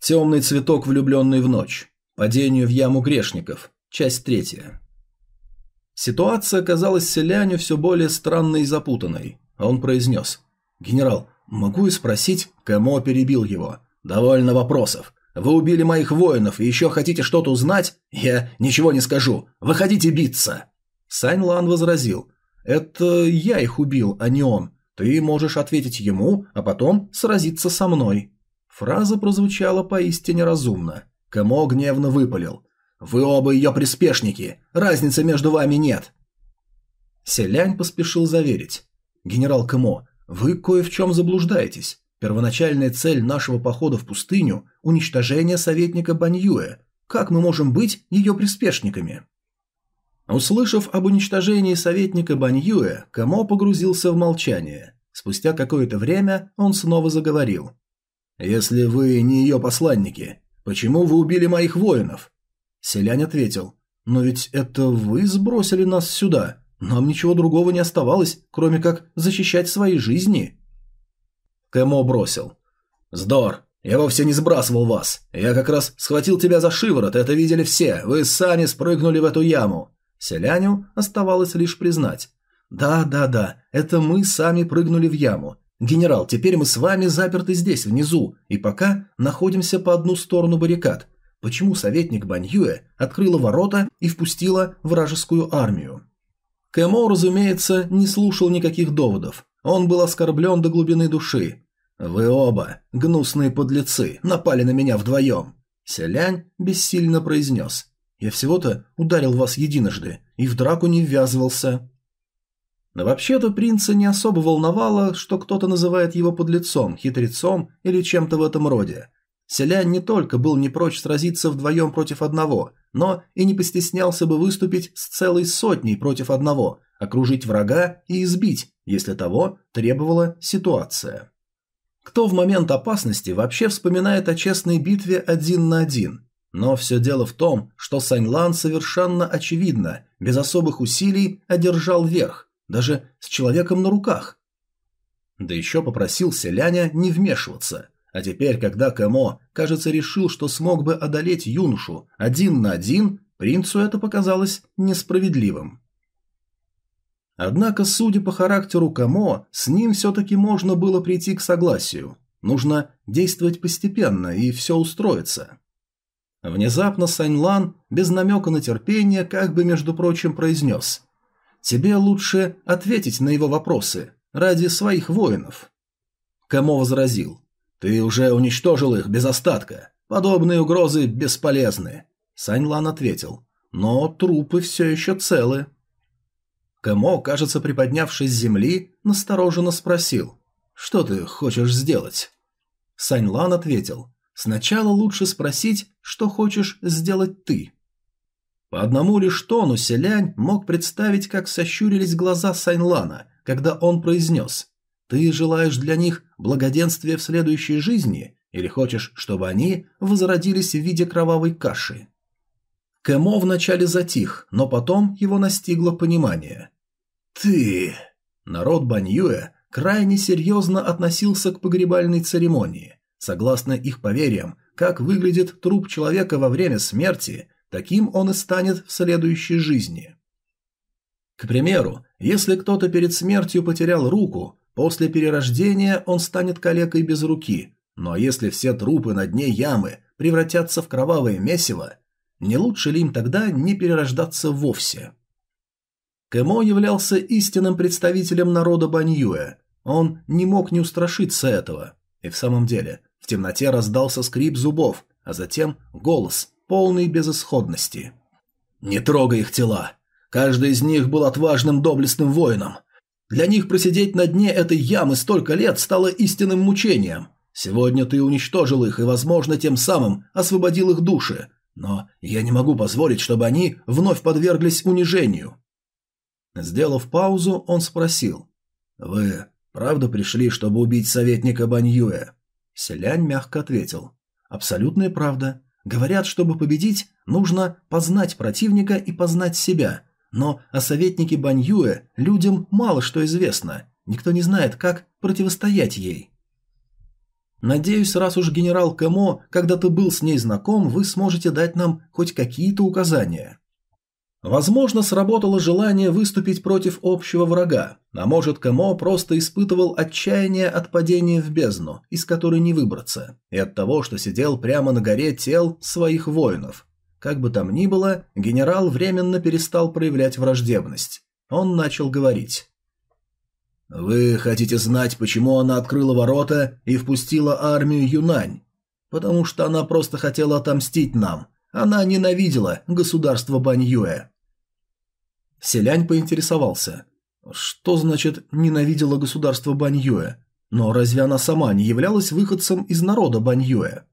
Темный цветок, влюбленный в ночь. Падению в яму грешников. Часть третья. Ситуация казалась селяню все более странной и запутанной. Он произнес. «Генерал, могу и спросить?» Кэмо перебил его. «Довольно вопросов. Вы убили моих воинов и еще хотите что-то узнать? Я ничего не скажу. Выходите биться!» Сань Лан возразил. «Это я их убил, а не он. Ты можешь ответить ему, а потом сразиться со мной». Фраза прозвучала поистине разумно. Кэмо гневно выпалил. «Вы оба ее приспешники. Разницы между вами нет». Селянь поспешил заверить. «Генерал Кэмо, вы кое в чем заблуждаетесь. Первоначальная цель нашего похода в пустыню – уничтожение советника Баньюэ. Как мы можем быть ее приспешниками?» Услышав об уничтожении советника Баньюэ, Камо погрузился в молчание. Спустя какое-то время он снова заговорил. «Если вы не ее посланники, почему вы убили моих воинов?» Селянь ответил, «Но ведь это вы сбросили нас сюда. Нам ничего другого не оставалось, кроме как защищать свои жизни». Кэмо бросил. «Здор, я вовсе не сбрасывал вас. Я как раз схватил тебя за шиворот, это видели все. Вы сами спрыгнули в эту яму». Селяню оставалось лишь признать. «Да, да, да, это мы сами прыгнули в яму. «Генерал, теперь мы с вами заперты здесь, внизу, и пока находимся по одну сторону баррикад. Почему советник Баньюэ открыла ворота и впустила вражескую армию?» Кэмо, разумеется, не слушал никаких доводов. Он был оскорблен до глубины души. «Вы оба, гнусные подлецы, напали на меня вдвоем!» Селянь бессильно произнес. «Я всего-то ударил вас единожды и в драку не ввязывался». Но вообще-то принца не особо волновало, что кто-то называет его подлецом, хитрецом или чем-то в этом роде. Селянь не только был не прочь сразиться вдвоем против одного, но и не постеснялся бы выступить с целой сотней против одного, окружить врага и избить, если того требовала ситуация. Кто в момент опасности вообще вспоминает о честной битве один на один? Но все дело в том, что Саньлан совершенно очевидно, без особых усилий, одержал верх, даже с человеком на руках. Да еще попросил селяня не вмешиваться. А теперь, когда Кэмо, кажется, решил, что смог бы одолеть юношу один на один, принцу это показалось несправедливым. Однако, судя по характеру Камо, с ним все-таки можно было прийти к согласию. Нужно действовать постепенно, и все устроится. Внезапно Саньлан, без намека на терпение, как бы, между прочим, произнес Тебе лучше ответить на его вопросы ради своих воинов. Кэмо возразил. Ты уже уничтожил их без остатка. Подобные угрозы бесполезны. Саньлан ответил. Но трупы все еще целы. Кэмо, кажется, приподнявшись с земли, настороженно спросил. Что ты хочешь сделать? Саньлан ответил. Сначала лучше спросить, что хочешь сделать ты. По одному лишь тону Селянь мог представить, как сощурились глаза Сайнлана, когда он произнес «Ты желаешь для них благоденствия в следующей жизни или хочешь, чтобы они возродились в виде кровавой каши?» Кэмо вначале затих, но потом его настигло понимание. «Ты...» Народ Баньюэ крайне серьезно относился к погребальной церемонии. Согласно их поверьям, как выглядит труп человека во время смерти – Таким он и станет в следующей жизни. К примеру, если кто-то перед смертью потерял руку, после перерождения он станет калекой без руки, но если все трупы на дне ямы превратятся в кровавое месиво, не лучше ли им тогда не перерождаться вовсе? Кэмо являлся истинным представителем народа Баньюэ. Он не мог не устрашиться этого. И в самом деле, в темноте раздался скрип зубов, а затем голос, полной безысходности. «Не трогай их тела. Каждый из них был отважным доблестным воином. Для них просидеть на дне этой ямы столько лет стало истинным мучением. Сегодня ты уничтожил их и, возможно, тем самым освободил их души. Но я не могу позволить, чтобы они вновь подверглись унижению». Сделав паузу, он спросил. «Вы правда пришли, чтобы убить советника Баньюэ?» Селянь мягко ответил. «Абсолютная правда. Говорят, чтобы победить, нужно познать противника и познать себя. Но о советнике Баньюэ людям мало что известно. Никто не знает, как противостоять ей. Надеюсь, раз уж генерал Кэмо когда-то был с ней знаком, вы сможете дать нам хоть какие-то указания. Возможно, сработало желание выступить против общего врага, а может, Кэмо просто испытывал отчаяние от падения в бездну, из которой не выбраться, и от того, что сидел прямо на горе тел своих воинов. Как бы там ни было, генерал временно перестал проявлять враждебность. Он начал говорить. «Вы хотите знать, почему она открыла ворота и впустила армию Юнань? Потому что она просто хотела отомстить нам. Она ненавидела государство Баньюэ». Селянь поинтересовался. Что значит «ненавидела государство Баньюэ»? Но разве она сама не являлась выходцем из народа Баньюэ?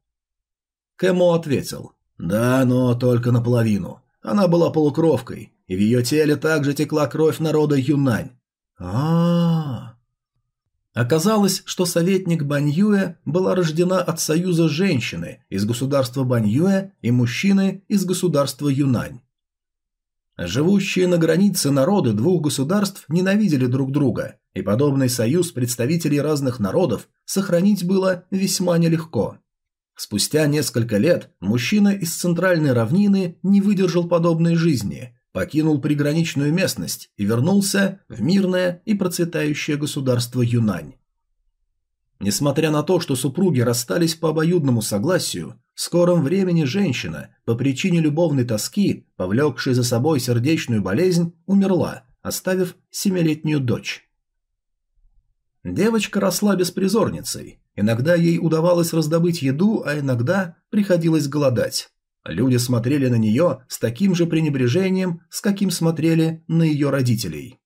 Кэмо ответил. Да, но только наполовину. Она была полукровкой, и в ее теле также текла кровь народа Юнань а, Оказалось, что советник Баньюэ была рождена от союза женщины из государства Баньюэ и мужчины из государства Юнань. Живущие на границе народы двух государств ненавидели друг друга, и подобный союз представителей разных народов сохранить было весьма нелегко. Спустя несколько лет мужчина из центральной равнины не выдержал подобной жизни покинул приграничную местность и вернулся в мирное и процветающее государство Юнань. Несмотря на то, что супруги расстались по обоюдному согласию, в скором времени женщина, по причине любовной тоски, повлекшей за собой сердечную болезнь, умерла, оставив семилетнюю дочь. Девочка росла беспризорницей. Иногда ей удавалось раздобыть еду, а иногда приходилось голодать. Люди смотрели на нее с таким же пренебрежением, с каким смотрели на ее родителей.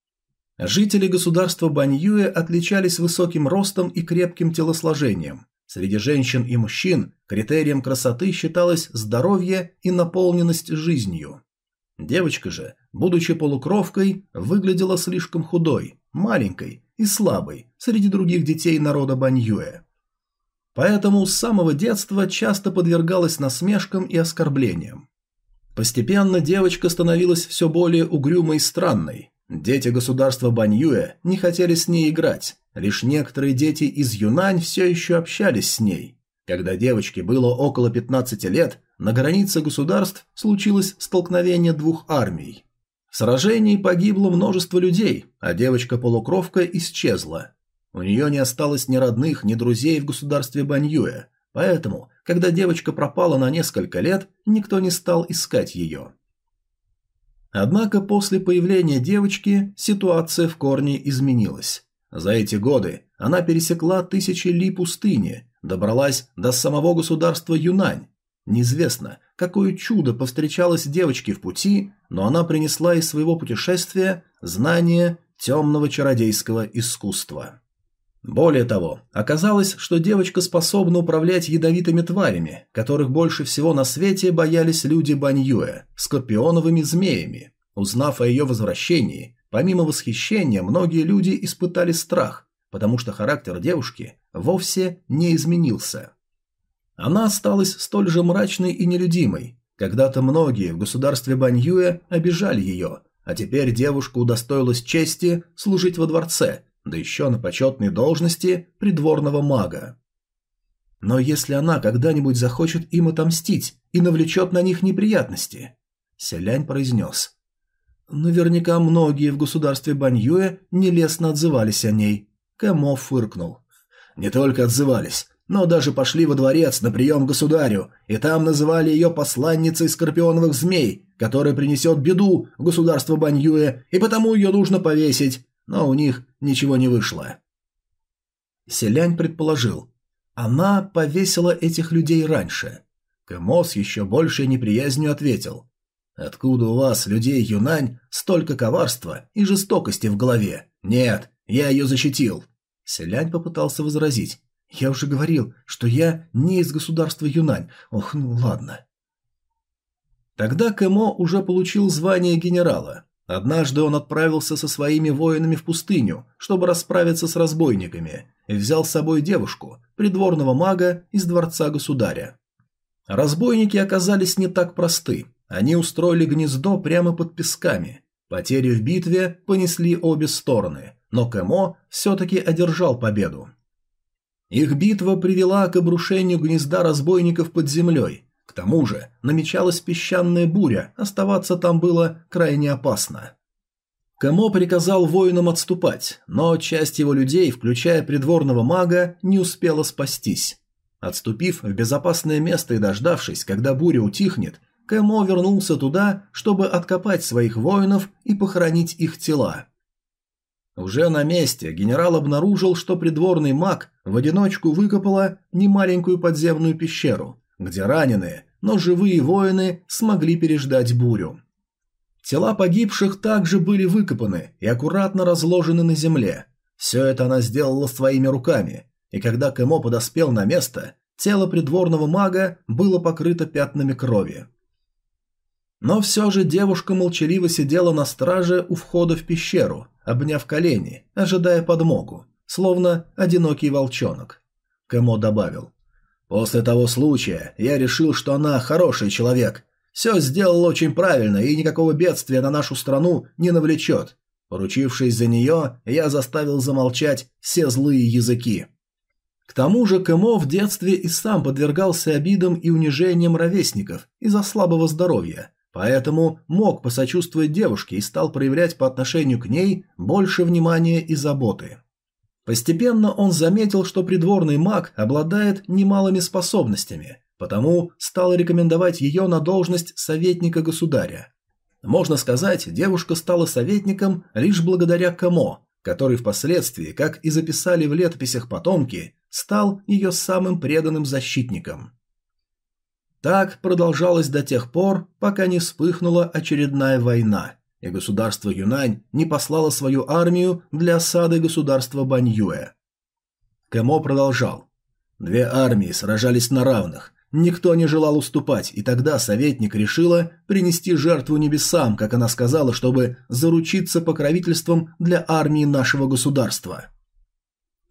Жители государства Баньюэ отличались высоким ростом и крепким телосложением. Среди женщин и мужчин критерием красоты считалось здоровье и наполненность жизнью. Девочка же, будучи полукровкой, выглядела слишком худой, маленькой и слабой среди других детей народа Баньюэ. Поэтому с самого детства часто подвергалась насмешкам и оскорблениям. Постепенно девочка становилась все более угрюмой и странной. Дети государства Баньюэ не хотели с ней играть, лишь некоторые дети из Юнань все еще общались с ней. Когда девочке было около 15 лет, на границе государств случилось столкновение двух армий. В сражении погибло множество людей, а девочка-полукровка исчезла. У нее не осталось ни родных, ни друзей в государстве Баньюэ, поэтому, когда девочка пропала на несколько лет, никто не стал искать ее. Однако после появления девочки ситуация в корне изменилась. За эти годы она пересекла тысячи ли пустыни, добралась до самого государства Юнань. Неизвестно, какое чудо повстречалось девочке в пути, но она принесла из своего путешествия знания темного чародейского искусства. Более того, оказалось, что девочка способна управлять ядовитыми тварями, которых больше всего на свете боялись люди Баньюэ – скорпионовыми змеями. Узнав о ее возвращении, помимо восхищения, многие люди испытали страх, потому что характер девушки вовсе не изменился. Она осталась столь же мрачной и нелюдимой. Когда-то многие в государстве Баньюэ обижали ее, а теперь девушка удостоилась чести служить во дворце – да еще на почетной должности придворного мага. Но если она когда-нибудь захочет им отомстить и навлечет на них неприятности, Селянь произнес. Наверняка многие в государстве Баньюэ нелестно отзывались о ней. Кэмо фыркнул. Не только отзывались, но даже пошли во дворец на прием государю, и там называли ее посланницей скорпионовых змей, которая принесет беду в государство Баньюэ, и потому ее нужно повесить, но у них ничего не вышло. Селянь предположил, она повесила этих людей раньше. Кэмо еще большей неприязнью ответил, «Откуда у вас, людей Юнань, столько коварства и жестокости в голове? Нет, я ее защитил». Селянь попытался возразить, «Я уже говорил, что я не из государства Юнань. Ох, ну ладно». Тогда Кэмо уже получил звание генерала, Однажды он отправился со своими воинами в пустыню, чтобы расправиться с разбойниками, и взял с собой девушку, придворного мага из дворца государя. Разбойники оказались не так просты. Они устроили гнездо прямо под песками. Потери в битве понесли обе стороны, но Кэмо все-таки одержал победу. Их битва привела к обрушению гнезда разбойников под землей. К тому же намечалась песчаная буря, оставаться там было крайне опасно. Кэмо приказал воинам отступать, но часть его людей, включая придворного мага, не успела спастись. Отступив в безопасное место и дождавшись, когда буря утихнет, Кэмо вернулся туда, чтобы откопать своих воинов и похоронить их тела. Уже на месте генерал обнаружил, что придворный маг в одиночку выкопала немаленькую подземную пещеру, где раненые, но живые воины смогли переждать бурю. Тела погибших также были выкопаны и аккуратно разложены на земле. Все это она сделала своими руками, и когда Кэмо подоспел на место, тело придворного мага было покрыто пятнами крови. Но все же девушка молчаливо сидела на страже у входа в пещеру, обняв колени, ожидая подмогу, словно одинокий волчонок. Кэмо добавил. «После того случая я решил, что она хороший человек. Все сделал очень правильно и никакого бедствия на нашу страну не навлечет. Поручившись за нее, я заставил замолчать все злые языки». К тому же Кэмо в детстве и сам подвергался обидам и унижениям ровесников из-за слабого здоровья, Поэтому мог посочувствовать девушке и стал проявлять по отношению к ней больше внимания и заботы. Постепенно он заметил, что придворный маг обладает немалыми способностями, потому стал рекомендовать ее на должность советника государя. Можно сказать, девушка стала советником лишь благодаря Камо, который впоследствии, как и записали в летописях потомки, стал ее самым преданным защитником. Так продолжалось до тех пор, пока не вспыхнула очередная война, и государство Юнань не послало свою армию для осады государства Баньюэ. Кэмо продолжал. Две армии сражались на равных, никто не желал уступать, и тогда советник решила принести жертву небесам, как она сказала, чтобы заручиться покровительством для армии нашего государства.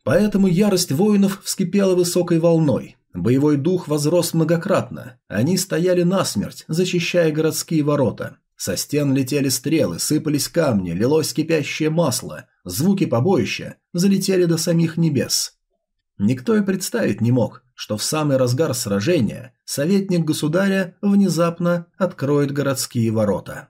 Поэтому ярость воинов вскипела высокой волной, Боевой дух возрос многократно. Они стояли насмерть, защищая городские ворота. Со стен летели стрелы, сыпались камни, лилось кипящее масло. Звуки побоища залетели до самих небес. Никто и представить не мог, что в самый разгар сражения советник государя внезапно откроет городские ворота.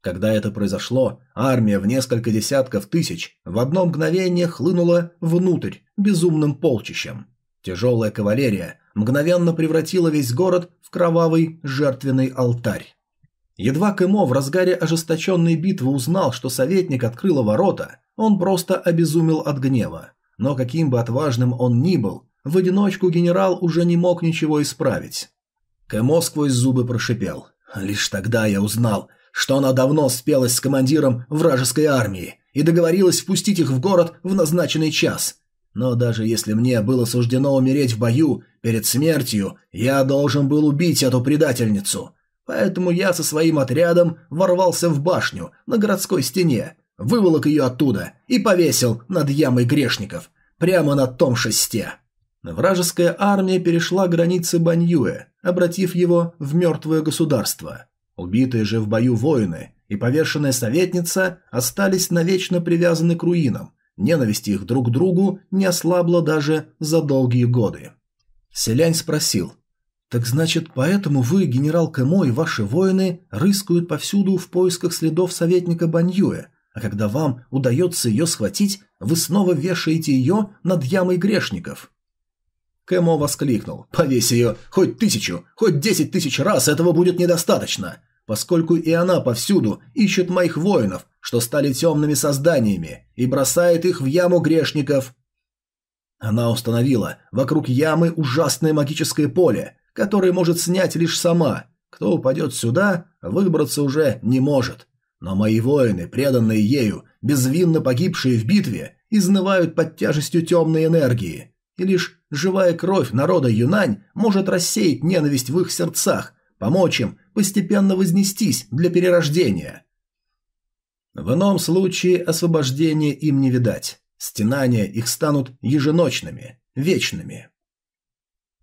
Когда это произошло, армия в несколько десятков тысяч в одно мгновение хлынула внутрь безумным полчищем. Тяжелая кавалерия мгновенно превратила весь город в кровавый жертвенный алтарь. Едва Кэмо в разгаре ожесточенной битвы узнал, что советник открыл ворота, он просто обезумел от гнева. Но каким бы отважным он ни был, в одиночку генерал уже не мог ничего исправить. Кэмо сквозь зубы прошипел. «Лишь тогда я узнал, что она давно спелась с командиром вражеской армии и договорилась впустить их в город в назначенный час, но даже если мне было суждено умереть в бою, перед смертью я должен был убить эту предательницу. Поэтому я со своим отрядом ворвался в башню на городской стене, выволок ее оттуда и повесил над ямой грешников, прямо на том шесте. Вражеская армия перешла границы Баньюэ, обратив его в мертвое государство. Убитые же в бою воины и повешенная советница остались навечно привязаны к руинам, Ненависть их друг к другу не ослабла даже за долгие годы. Селянь спросил, «Так значит, поэтому вы, генерал Кэмо и ваши воины рыскают повсюду в поисках следов советника Баньюэ, а когда вам удается ее схватить, вы снова вешаете ее над ямой грешников?» Кэмо воскликнул, «Повесь ее хоть тысячу, хоть десять тысяч раз, этого будет недостаточно поскольку и она повсюду ищет моих воинов, что стали темными созданиями, и бросает их в яму грешников. Она установила вокруг ямы ужасное магическое поле, которое может снять лишь сама. Кто упадет сюда, выбраться уже не может. Но мои воины, преданные ею, безвинно погибшие в битве, изнывают под тяжестью темной энергии. И лишь живая кровь народа Юнань может рассеять ненависть в их сердцах, помочь им постепенно вознестись для перерождения. В ином случае освобождения им не видать. Стенания их станут еженочными, вечными.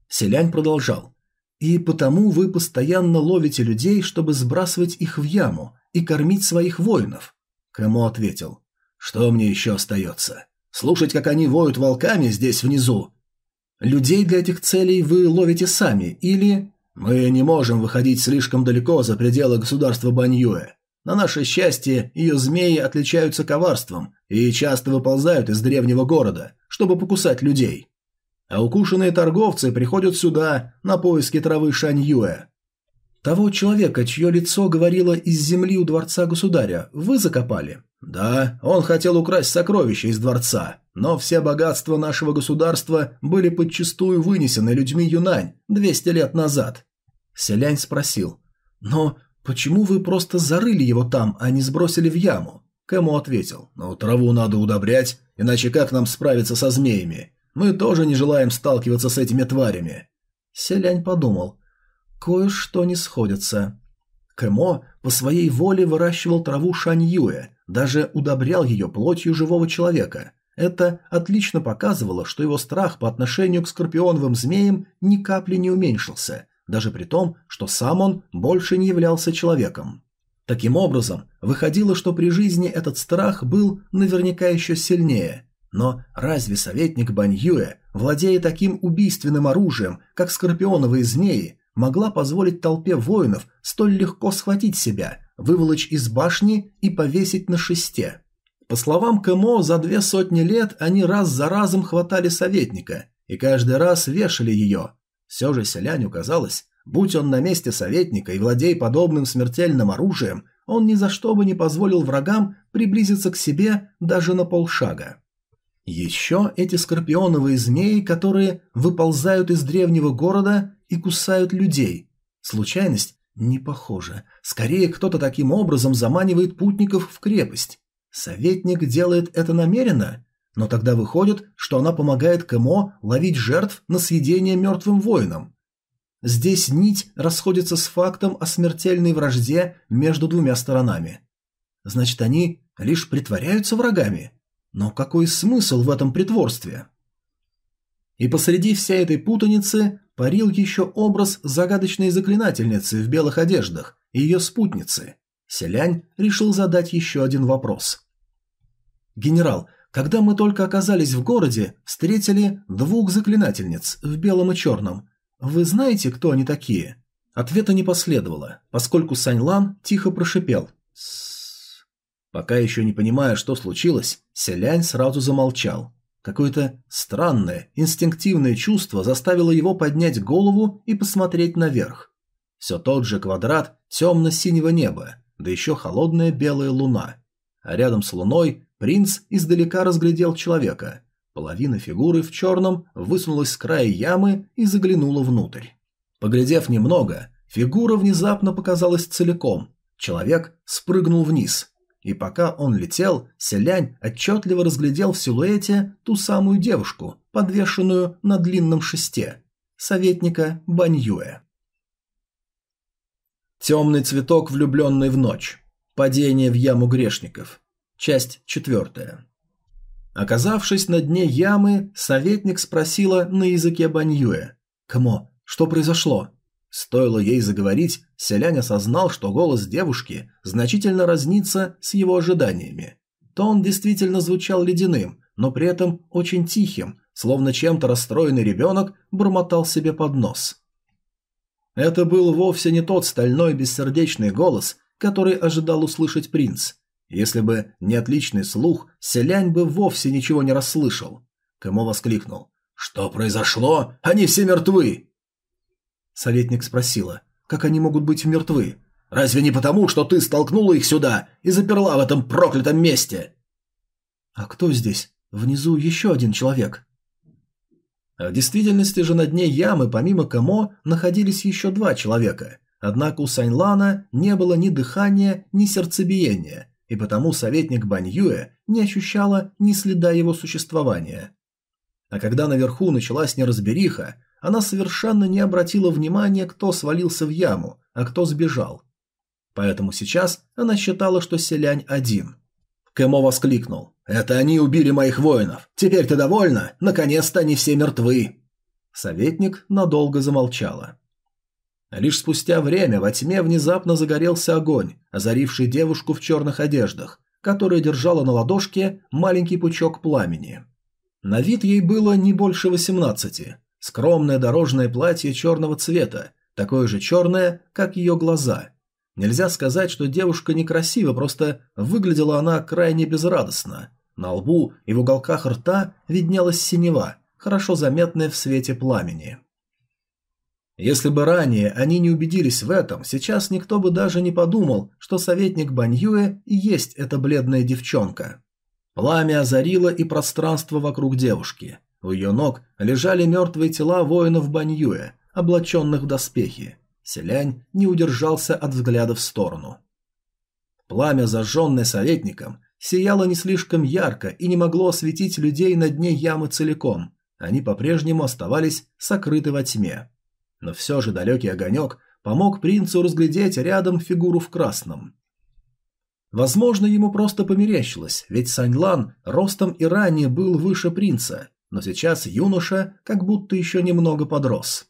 Селянь продолжал. «И потому вы постоянно ловите людей, чтобы сбрасывать их в яму и кормить своих воинов?» Кэмо ответил. «Что мне еще остается? Слушать, как они воют волками здесь внизу? Людей для этих целей вы ловите сами или... Мы не можем выходить слишком далеко за пределы государства Баньюэ. На наше счастье, ее змеи отличаются коварством и часто выползают из древнего города, чтобы покусать людей. А укушенные торговцы приходят сюда на поиски травы Шаньюэ. Того человека, чье лицо говорило из земли у дворца государя, вы закопали? Да, он хотел украсть сокровища из дворца, но все богатства нашего государства были подчистую вынесены людьми Юнань 200 лет назад. Селянь спросил, но почему вы просто зарыли его там, а не сбросили в яму? Кэму ответил, ну траву надо удобрять, иначе как нам справиться со змеями? Мы тоже не желаем сталкиваться с этими тварями. Селянь подумал, кое-что не сходится. Кэмо по своей воле выращивал траву Шаньюэ, даже удобрял ее плотью живого человека. Это отлично показывало, что его страх по отношению к скорпионовым змеям ни капли не уменьшился, даже при том, что сам он больше не являлся человеком. Таким образом, выходило, что при жизни этот страх был наверняка еще сильнее. Но разве советник Баньюэ, владея таким убийственным оружием, как скорпионовые змеи, могла позволить толпе воинов столь легко схватить себя, выволочь из башни и повесить на шесте. По словам Кэмо, за две сотни лет они раз за разом хватали советника и каждый раз вешали ее. Все же селяню казалось, будь он на месте советника и владей подобным смертельным оружием, он ни за что бы не позволил врагам приблизиться к себе даже на полшага. Еще эти скорпионовые змеи, которые выползают из древнего города и кусают людей. Случайность не похоже. Скорее, кто-то таким образом заманивает путников в крепость. Советник делает это намеренно, но тогда выходит, что она помогает Кэмо ловить жертв на съедение мертвым воинам. Здесь нить расходится с фактом о смертельной вражде между двумя сторонами. Значит, они лишь притворяются врагами. Но какой смысл в этом притворстве? И посреди всей этой путаницы парил еще образ загадочной заклинательницы в белых одеждах и ее спутницы. Селянь решил задать еще один вопрос. «Генерал, когда мы только оказались в городе, встретили двух заклинательниц в белом и черном. Вы знаете, кто они такие?» Ответа не последовало, поскольку Саньлан тихо прошипел. «С Пока еще не понимая, что случилось, Селянь сразу замолчал. Какое-то странное, инстинктивное чувство заставило его поднять голову и посмотреть наверх. Все тот же квадрат темно-синего неба, да еще холодная белая луна. А рядом с луной принц издалека разглядел человека. Половина фигуры в черном высунулась с края ямы и заглянула внутрь. Поглядев немного, фигура внезапно показалась целиком. Человек спрыгнул вниз. И пока он летел, селянь отчетливо разглядел в силуэте ту самую девушку, подвешенную на длинном шесте, советника Баньюэ. Темный цветок, влюбленный в ночь. Падение в яму грешников. Часть четвертая. Оказавшись на дне ямы, советник спросила на языке Баньюэ. «Кмо, что произошло?» Стоило ей заговорить, селянь осознал, что голос девушки значительно разнится с его ожиданиями. Тон действительно звучал ледяным, но при этом очень тихим, словно чем-то расстроенный ребенок бормотал себе под нос. Это был вовсе не тот стальной бессердечный голос, который ожидал услышать принц. Если бы не отличный слух, селянь бы вовсе ничего не расслышал. Кэмо воскликнул. «Что произошло? Они все мертвы!» Советник спросила, как они могут быть мертвы? Разве не потому, что ты столкнула их сюда и заперла в этом проклятом месте? А кто здесь? Внизу еще один человек. А в действительности же на дне ямы, помимо Камо, находились еще два человека. Однако у Саньлана не было ни дыхания, ни сердцебиения, и потому советник Баньюэ не ощущала ни следа его существования. А когда наверху началась неразбериха, она совершенно не обратила внимания, кто свалился в яму, а кто сбежал. Поэтому сейчас она считала, что селянь один. Кэмо воскликнул. «Это они убили моих воинов! Теперь ты довольна? Наконец-то они все мертвы!» Советник надолго замолчала. Лишь спустя время во тьме внезапно загорелся огонь, озаривший девушку в черных одеждах, которая держала на ладошке маленький пучок пламени. На вид ей было не больше восемнадцати, Скромное дорожное платье черного цвета, такое же черное, как ее глаза. Нельзя сказать, что девушка некрасива, просто выглядела она крайне безрадостно. На лбу и в уголках рта виднелась синева, хорошо заметная в свете пламени. Если бы ранее они не убедились в этом, сейчас никто бы даже не подумал, что советник Баньюэ и есть эта бледная девчонка. Пламя озарило и пространство вокруг девушки. У ее ног лежали мертвые тела воинов Баньюэ, облаченных в доспехи. Селянь не удержался от взгляда в сторону. Пламя, зажженное советником, сияло не слишком ярко и не могло осветить людей на дне ямы целиком. Они по-прежнему оставались сокрыты во тьме. Но все же далекий огонек помог принцу разглядеть рядом фигуру в красном. Возможно, ему просто померещилось, ведь Саньлан ростом и ранее был выше принца, но сейчас юноша как будто еще немного подрос.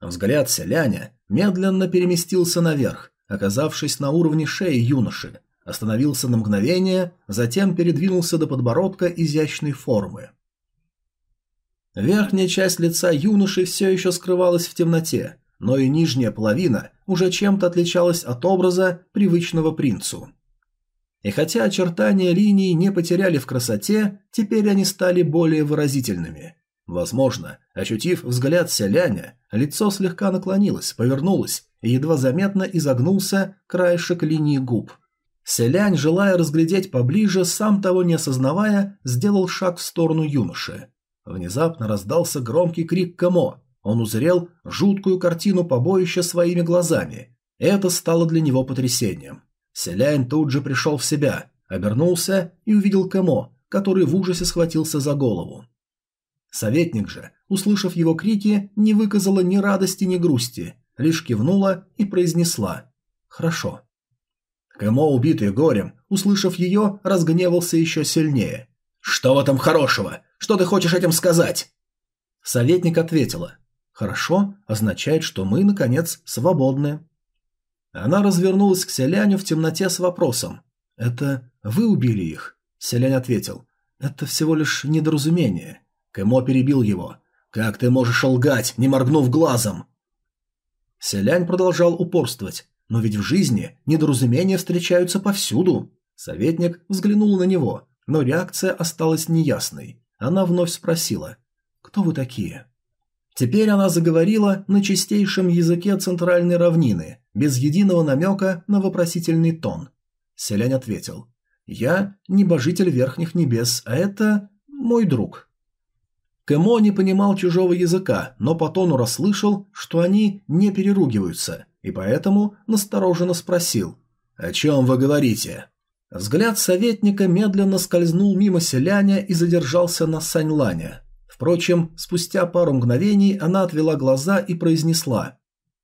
Взгляд селяня медленно переместился наверх, оказавшись на уровне шеи юноши, остановился на мгновение, затем передвинулся до подбородка изящной формы. Верхняя часть лица юноши все еще скрывалась в темноте, но и нижняя половина уже чем-то отличалась от образа, привычного принцу. И хотя очертания линий не потеряли в красоте, теперь они стали более выразительными. Возможно, ощутив взгляд селяня, лицо слегка наклонилось, повернулось и едва заметно изогнулся краешек линии губ. Селянь, желая разглядеть поближе, сам того не осознавая, сделал шаг в сторону юноши. Внезапно раздался громкий крик Камо. Он узрел жуткую картину побоища своими глазами. Это стало для него потрясением. Селянь тут же пришел в себя, обернулся и увидел Камо, который в ужасе схватился за голову. Советник же, услышав его крики, не выказала ни радости, ни грусти, лишь кивнула и произнесла «Хорошо». Кэмо, убитый горем, услышав ее, разгневался еще сильнее. «Что в этом хорошего? Что ты хочешь этим сказать?» Советник ответила. «Хорошо означает, что мы, наконец, свободны». Она развернулась к селяню в темноте с вопросом. «Это вы убили их?» Селянь ответил. «Это всего лишь недоразумение». Кэмо перебил его. «Как ты можешь лгать, не моргнув глазом?» Селянь продолжал упорствовать. «Но ведь в жизни недоразумения встречаются повсюду». Советник взглянул на него, но реакция осталась неясной. Она вновь спросила «Кто вы такие?» Теперь она заговорила на чистейшем языке центральной равнины, без единого намека на вопросительный тон. Селянь ответил «Я небожитель верхних небес, а это мой друг». Кэмо не понимал чужого языка, но по тону расслышал, что они не переругиваются, и поэтому настороженно спросил «О чем вы говорите?» Взгляд советника медленно скользнул мимо селяня и задержался на Саньлане. Впрочем, спустя пару мгновений она отвела глаза и произнесла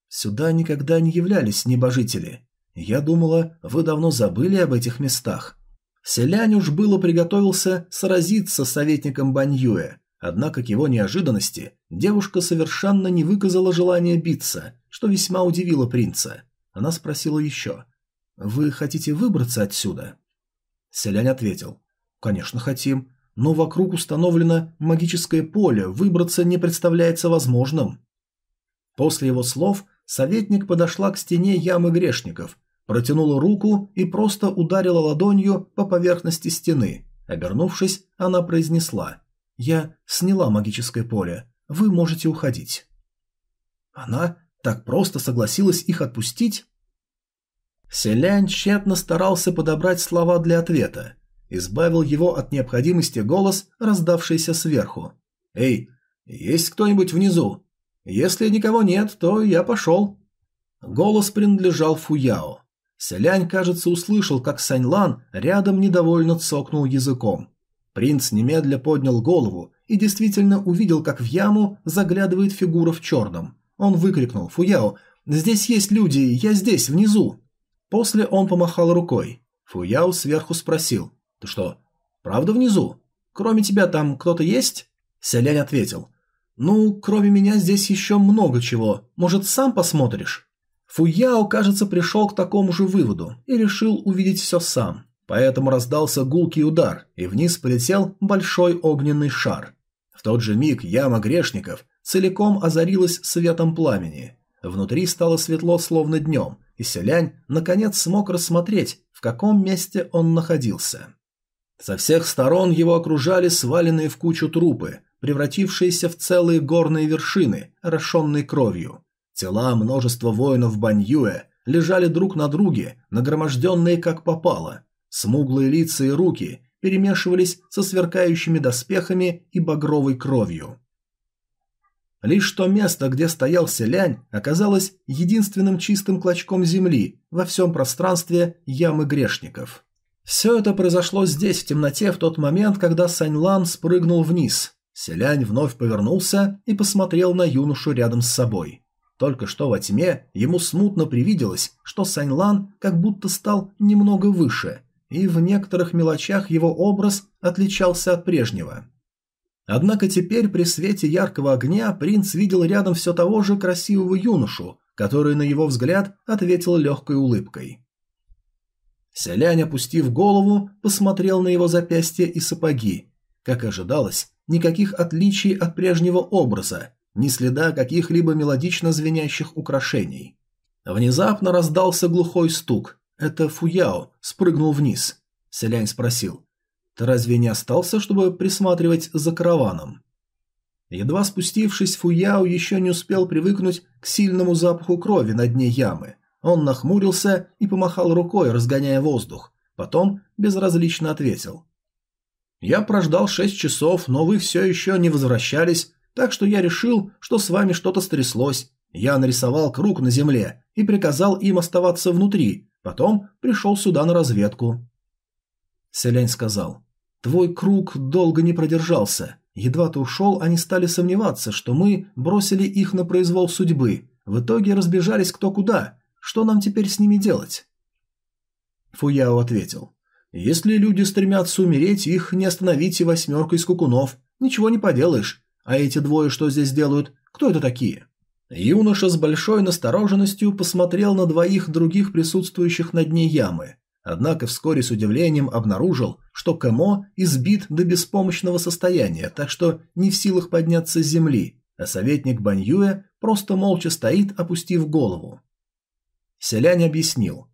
«Сюда никогда не являлись небожители. Я думала, вы давно забыли об этих местах». Селянь уж было приготовился сразиться с советником Баньюэ, однако к его неожиданности девушка совершенно не выказала желания биться, что весьма удивило принца. Она спросила еще – «Вы хотите выбраться отсюда?» Селянь ответил. «Конечно хотим, но вокруг установлено магическое поле, выбраться не представляется возможным». После его слов советник подошла к стене ямы грешников, протянула руку и просто ударила ладонью по поверхности стены. Обернувшись, она произнесла «Я сняла магическое поле, вы можете уходить». Она так просто согласилась их отпустить? Селянь тщетно старался подобрать слова для ответа. Избавил его от необходимости голос, раздавшийся сверху. «Эй, есть кто-нибудь внизу? Если никого нет, то я пошел». Голос принадлежал Фуяо. Селянь, кажется, услышал, как Саньлан рядом недовольно цокнул языком. Принц немедля поднял голову и действительно увидел, как в яму заглядывает фигура в черном. Он выкрикнул «Фуяо, здесь есть люди, я здесь, внизу!» После он помахал рукой. Фуяо сверху спросил. «Ты что, правда внизу? Кроме тебя там кто-то есть?» Селянь ответил. «Ну, кроме меня здесь еще много чего. Может, сам посмотришь?» Фуяо, кажется, пришел к такому же выводу и решил увидеть все сам. Поэтому раздался гулкий удар, и вниз полетел большой огненный шар. В тот же миг яма грешников целиком озарилась светом пламени. Внутри стало светло, словно днем, и селянь наконец смог рассмотреть, в каком месте он находился. Со всех сторон его окружали сваленные в кучу трупы, превратившиеся в целые горные вершины, орошенные кровью. Тела множества воинов Баньюэ лежали друг на друге, нагроможденные как попало. Смуглые лица и руки перемешивались со сверкающими доспехами и багровой кровью. Лишь то место, где стоял селянь, оказалось единственным чистым клочком земли во всем пространстве ямы грешников. Все это произошло здесь, в темноте, в тот момент, когда Саньлан спрыгнул вниз. Селянь вновь повернулся и посмотрел на юношу рядом с собой. Только что во тьме ему смутно привиделось, что Саньлан как будто стал немного выше, и в некоторых мелочах его образ отличался от прежнего. Однако теперь при свете яркого огня принц видел рядом все того же красивого юношу, который на его взгляд ответил легкой улыбкой. Селянь, опустив голову, посмотрел на его запястья и сапоги. Как ожидалось, никаких отличий от прежнего образа, ни следа каких-либо мелодично звенящих украшений. Внезапно раздался глухой стук. Это Фуяо спрыгнул вниз. Селянь спросил. Ты разве не остался, чтобы присматривать за караваном? Едва спустившись, Фуяо еще не успел привыкнуть к сильному запаху крови на дне ямы. Он нахмурился и помахал рукой, разгоняя воздух. Потом безразлично ответил. «Я прождал шесть часов, но вы все еще не возвращались, так что я решил, что с вами что-то стряслось. Я нарисовал круг на земле и приказал им оставаться внутри, потом пришел сюда на разведку». Селянь сказал. Твой круг долго не продержался. Едва ты ушел, они стали сомневаться, что мы бросили их на произвол судьбы. В итоге разбежались кто куда. Что нам теперь с ними делать?» Фуяо ответил. «Если люди стремятся умереть, их не остановите восьмеркой скукунов. Ничего не поделаешь. А эти двое что здесь делают? Кто это такие?» Юноша с большой настороженностью посмотрел на двоих других присутствующих на дне ямы. Однако вскоре с удивлением обнаружил, что Кэмо избит до беспомощного состояния, так что не в силах подняться с земли, а советник Баньюэ просто молча стоит, опустив голову. Селянь объяснил.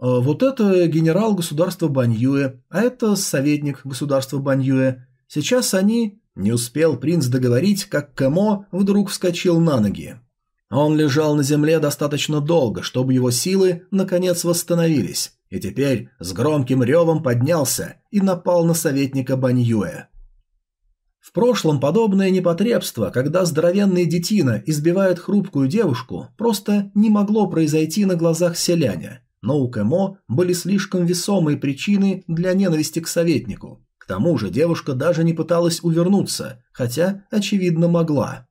«Э, «Вот это генерал государства Баньюэ, а это советник государства Баньюэ. Сейчас они...» Не успел принц договорить, как Кэмо вдруг вскочил на ноги. Он лежал на земле достаточно долго, чтобы его силы наконец восстановились и теперь с громким ревом поднялся и напал на советника Баньюэ. В прошлом подобное непотребство, когда здоровенный детина избивает хрупкую девушку, просто не могло произойти на глазах селяня, но у Кэмо были слишком весомые причины для ненависти к советнику. К тому же девушка даже не пыталась увернуться, хотя, очевидно, могла.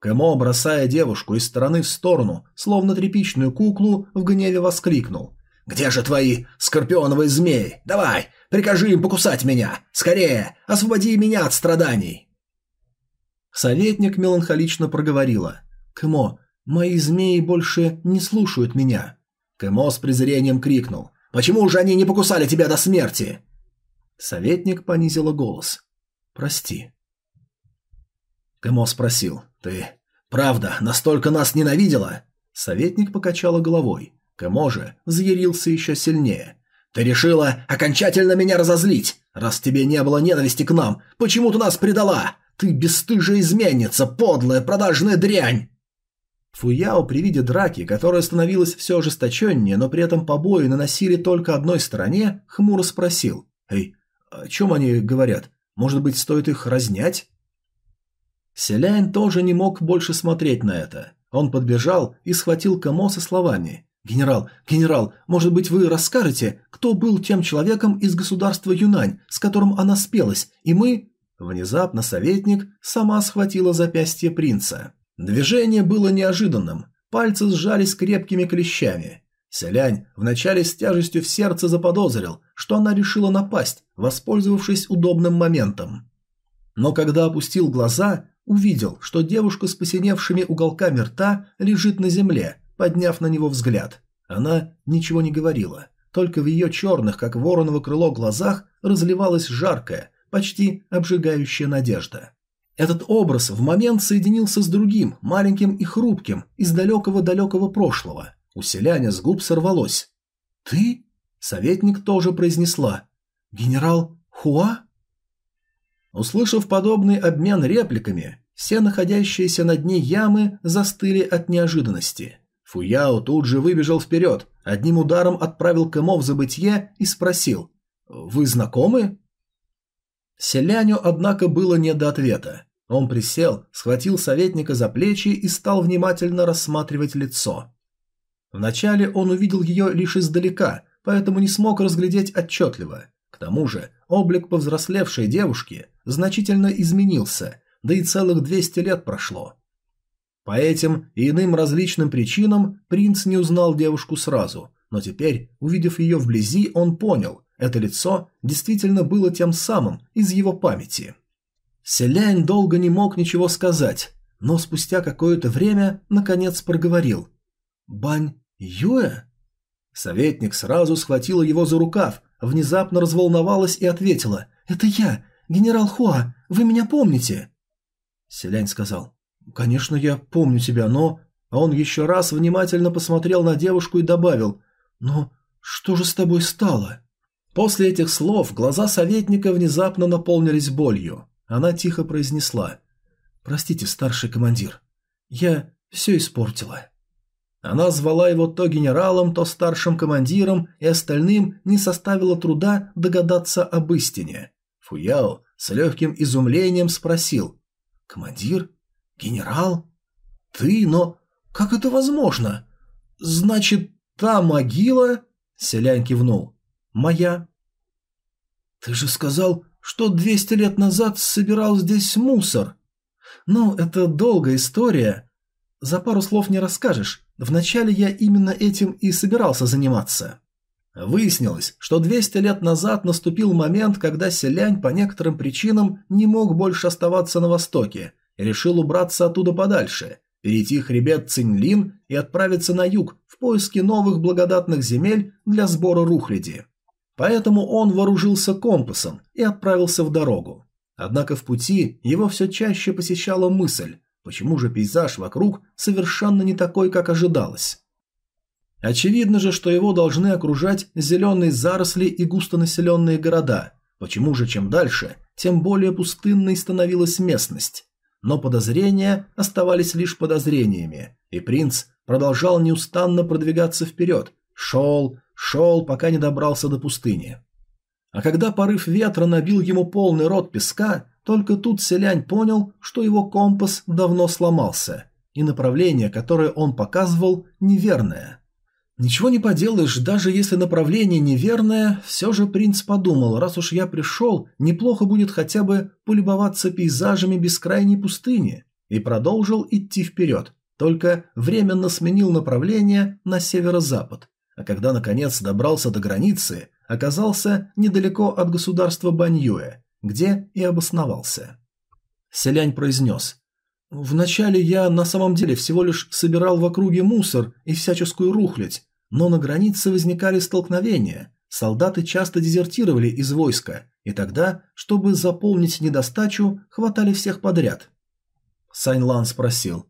Кэмо, бросая девушку из стороны в сторону, словно тряпичную куклу, в гневе воскликнул. «Где же твои скорпионовые змеи? Давай, прикажи им покусать меня! Скорее, освободи меня от страданий!» Советник меланхолично проговорила. «Кэмо, мои змеи больше не слушают меня». Кэмо с презрением крикнул. «Почему же они не покусали тебя до смерти?» Советник понизила голос. «Прости». Кэмо спросил. «Ты правда настолько нас ненавидела?» Советник покачала головой. Кэмо же взъярился еще сильнее. «Ты решила окончательно меня разозлить? Раз тебе не было ненависти к нам, почему ты нас предала? Ты бесстыжая изменница, подлая, продажная дрянь!» Фуяо при виде драки, которая становилась все ожесточеннее, но при этом побои наносили только одной стороне, хмуро спросил. «Эй, о чем они говорят? Может быть, стоит их разнять?» Селянь тоже не мог больше смотреть на это. Он подбежал и схватил Камо со словами «Генерал, генерал, может быть, вы расскажете, кто был тем человеком из государства Юнань, с которым она спелась, и мы...» Внезапно советник сама схватила запястье принца. Движение было неожиданным, пальцы сжались крепкими клещами. Селянь вначале с тяжестью в сердце заподозрил, что она решила напасть, воспользовавшись удобным моментом. Но когда опустил глаза, увидел, что девушка с посиневшими уголками рта лежит на земле, подняв на него взгляд. Она ничего не говорила, только в ее черных, как вороново крыло, глазах разливалась жаркая, почти обжигающая надежда. Этот образ в момент соединился с другим, маленьким и хрупким, из далекого-далекого прошлого. У селяня с губ сорвалось. «Ты?» – советник тоже произнесла. «Генерал Хуа?» Услышав подобный обмен репликами, все находящиеся на дне ямы застыли от неожиданности. Фуяо тут же выбежал вперед, одним ударом отправил Кэмо в забытье и спросил «Вы знакомы?» Селяню, однако, было не до ответа. Он присел, схватил советника за плечи и стал внимательно рассматривать лицо. Вначале он увидел ее лишь издалека, поэтому не смог разглядеть отчетливо. К тому же облик повзрослевшей девушки значительно изменился, да и целых 200 лет прошло. По этим и иным различным причинам принц не узнал девушку сразу, но теперь, увидев ее вблизи, он понял, это лицо действительно было тем самым из его памяти. Селянь долго не мог ничего сказать, но спустя какое-то время наконец проговорил. «Бань Юэ?» Советник сразу схватила его за рукав, внезапно разволновалась и ответила. «Это я, генерал Хуа, вы меня помните?» Селянь сказал. «Конечно, я помню тебя, но...» А он еще раз внимательно посмотрел на девушку и добавил. «Но что же с тобой стало?» После этих слов глаза советника внезапно наполнились болью. Она тихо произнесла. «Простите, старший командир, я все испортила». Она звала его то генералом, то старшим командиром, и остальным не составило труда догадаться об истине. Фуяо с легким изумлением спросил. «Командир? Генерал? Ты? Но как это возможно? Значит, та могила...» Селянь кивнул. «Моя». «Ты же сказал, что 200 лет назад собирал здесь мусор». «Ну, это долгая история. За пару слов не расскажешь. Вначале я именно этим и собирался заниматься». Выяснилось, что 200 лет назад наступил момент, когда селянь по некоторым причинам не мог больше оставаться на востоке решил убраться оттуда подальше, перейти хребет Цинлин и отправиться на юг в поиски новых благодатных земель для сбора рухляди. Поэтому он вооружился компасом и отправился в дорогу. Однако в пути его все чаще посещала мысль, почему же пейзаж вокруг совершенно не такой, как ожидалось. Очевидно же, что его должны окружать зеленые заросли и густонаселенные города. Почему же чем дальше, тем более пустынной становилась местность. Но подозрения оставались лишь подозрениями, и принц продолжал неустанно продвигаться вперед, шел, шел, пока не добрался до пустыни. А когда порыв ветра набил ему полный рот песка, только тут селянь понял, что его компас давно сломался, и направление, которое он показывал, неверное. Ничего не поделаешь, даже если направление неверное, все же принц подумал, раз уж я пришел, неплохо будет хотя бы полюбоваться пейзажами бескрайней пустыни, и продолжил идти вперед, только временно сменил направление на северо-запад, а когда наконец добрался до границы, оказался недалеко от государства Баньюэ, где и обосновался. Селянь произнес. «Вначале я на самом деле всего лишь собирал в округе мусор и всяческую рухлядь, но на границе возникали столкновения, солдаты часто дезертировали из войска, и тогда, чтобы заполнить недостачу, хватали всех подряд. Саньлан спросил.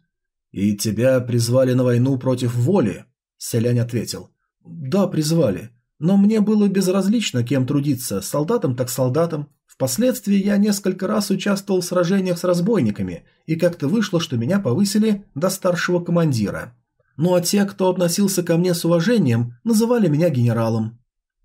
«И тебя призвали на войну против воли?» Селянь ответил. «Да, призвали. Но мне было безразлично, кем трудиться, солдатом так солдатом. Впоследствии я несколько раз участвовал в сражениях с разбойниками, и как-то вышло, что меня повысили до старшего командира. Ну а те, кто относился ко мне с уважением, называли меня генералом.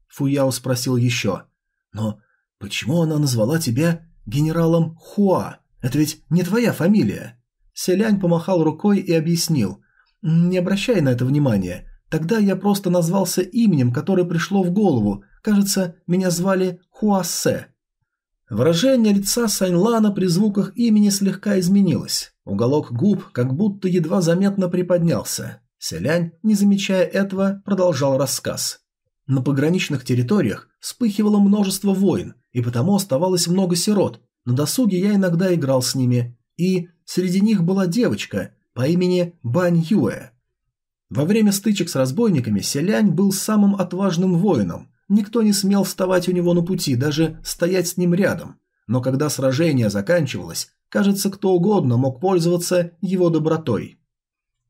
Фуяо спросил еще. Но почему она назвала тебя генералом Хуа? Это ведь не твоя фамилия. Селянь помахал рукой и объяснил. Не обращай на это внимания. Тогда я просто назвался именем, которое пришло в голову. Кажется, меня звали Хуассе. Выражение лица Саньлана при звуках имени слегка изменилось. Уголок губ как будто едва заметно приподнялся. Селянь, не замечая этого, продолжал рассказ. На пограничных территориях вспыхивало множество войн, и потому оставалось много сирот. На досуге я иногда играл с ними, и среди них была девочка по имени Бань Юэ. Во время стычек с разбойниками Селянь был самым отважным воином. Никто не смел вставать у него на пути, даже стоять с ним рядом. Но когда сражение заканчивалось, Кажется, кто угодно мог пользоваться его добротой.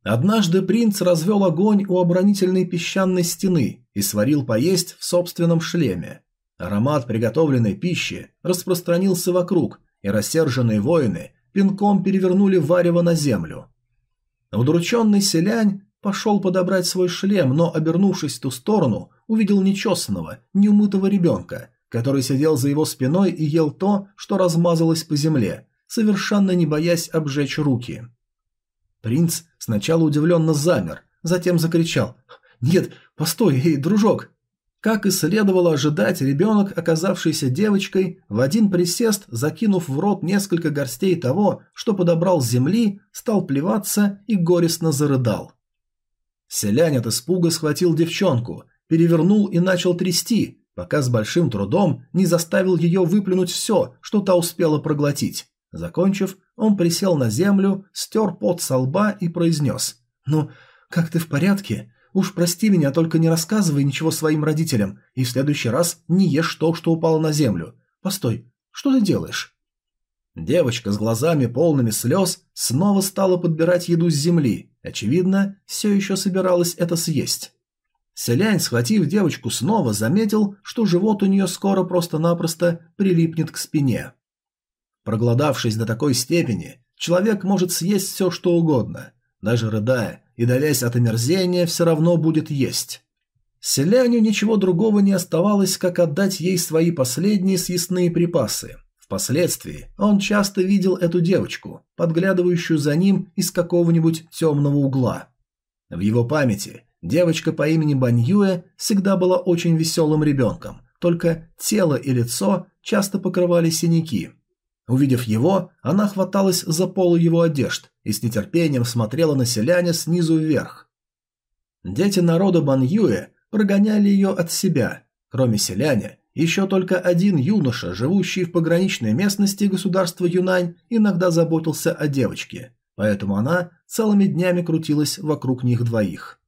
Однажды принц развел огонь у оборонительной песчаной стены и сварил поесть в собственном шлеме. Аромат приготовленной пищи распространился вокруг, и рассерженные воины пинком перевернули варево на землю. Удрученный селянь пошел подобрать свой шлем, но, обернувшись в ту сторону, увидел нечесанного, неумытого ребенка, который сидел за его спиной и ел то, что размазалось по земле, совершенно не боясь обжечь руки. Принц сначала удивленно замер, затем закричал «Нет, постой, эй, дружок, как и следовало ожидать, ребенок, оказавшийся девочкой, в один присест, закинув в рот несколько горстей того, что подобрал с земли, стал плеваться и горестно зарыдал. Селянь от испуга схватил девчонку, перевернул и начал трясти, пока с большим трудом не заставил ее выплюнуть все, что та успела проглотить. Закончив, он присел на землю, стер пот со лба и произнес «Ну, как ты в порядке? Уж прости меня, только не рассказывай ничего своим родителям, и в следующий раз не ешь то, что упало на землю. Постой, что ты делаешь?» Девочка с глазами полными слез снова стала подбирать еду с земли. Очевидно, все еще собиралась это съесть. Селянь, схватив девочку снова, заметил, что живот у нее скоро просто-напросто прилипнет к спине. Проголодавшись до такой степени, человек может съесть все, что угодно. Даже рыдая, и, давясь от омерзения, все равно будет есть. Селяню ничего другого не оставалось, как отдать ей свои последние съестные припасы. Впоследствии он часто видел эту девочку, подглядывающую за ним из какого-нибудь темного угла. В его памяти девочка по имени Баньюэ всегда была очень веселым ребенком, только тело и лицо часто покрывали синяки – Увидев его, она хваталась за полу его одежд и с нетерпением смотрела на селяня снизу вверх. Дети народа Баньюэ прогоняли ее от себя. Кроме селяня, еще только один юноша, живущий в пограничной местности государства Юнань, иногда заботился о девочке, поэтому она целыми днями крутилась вокруг них двоих.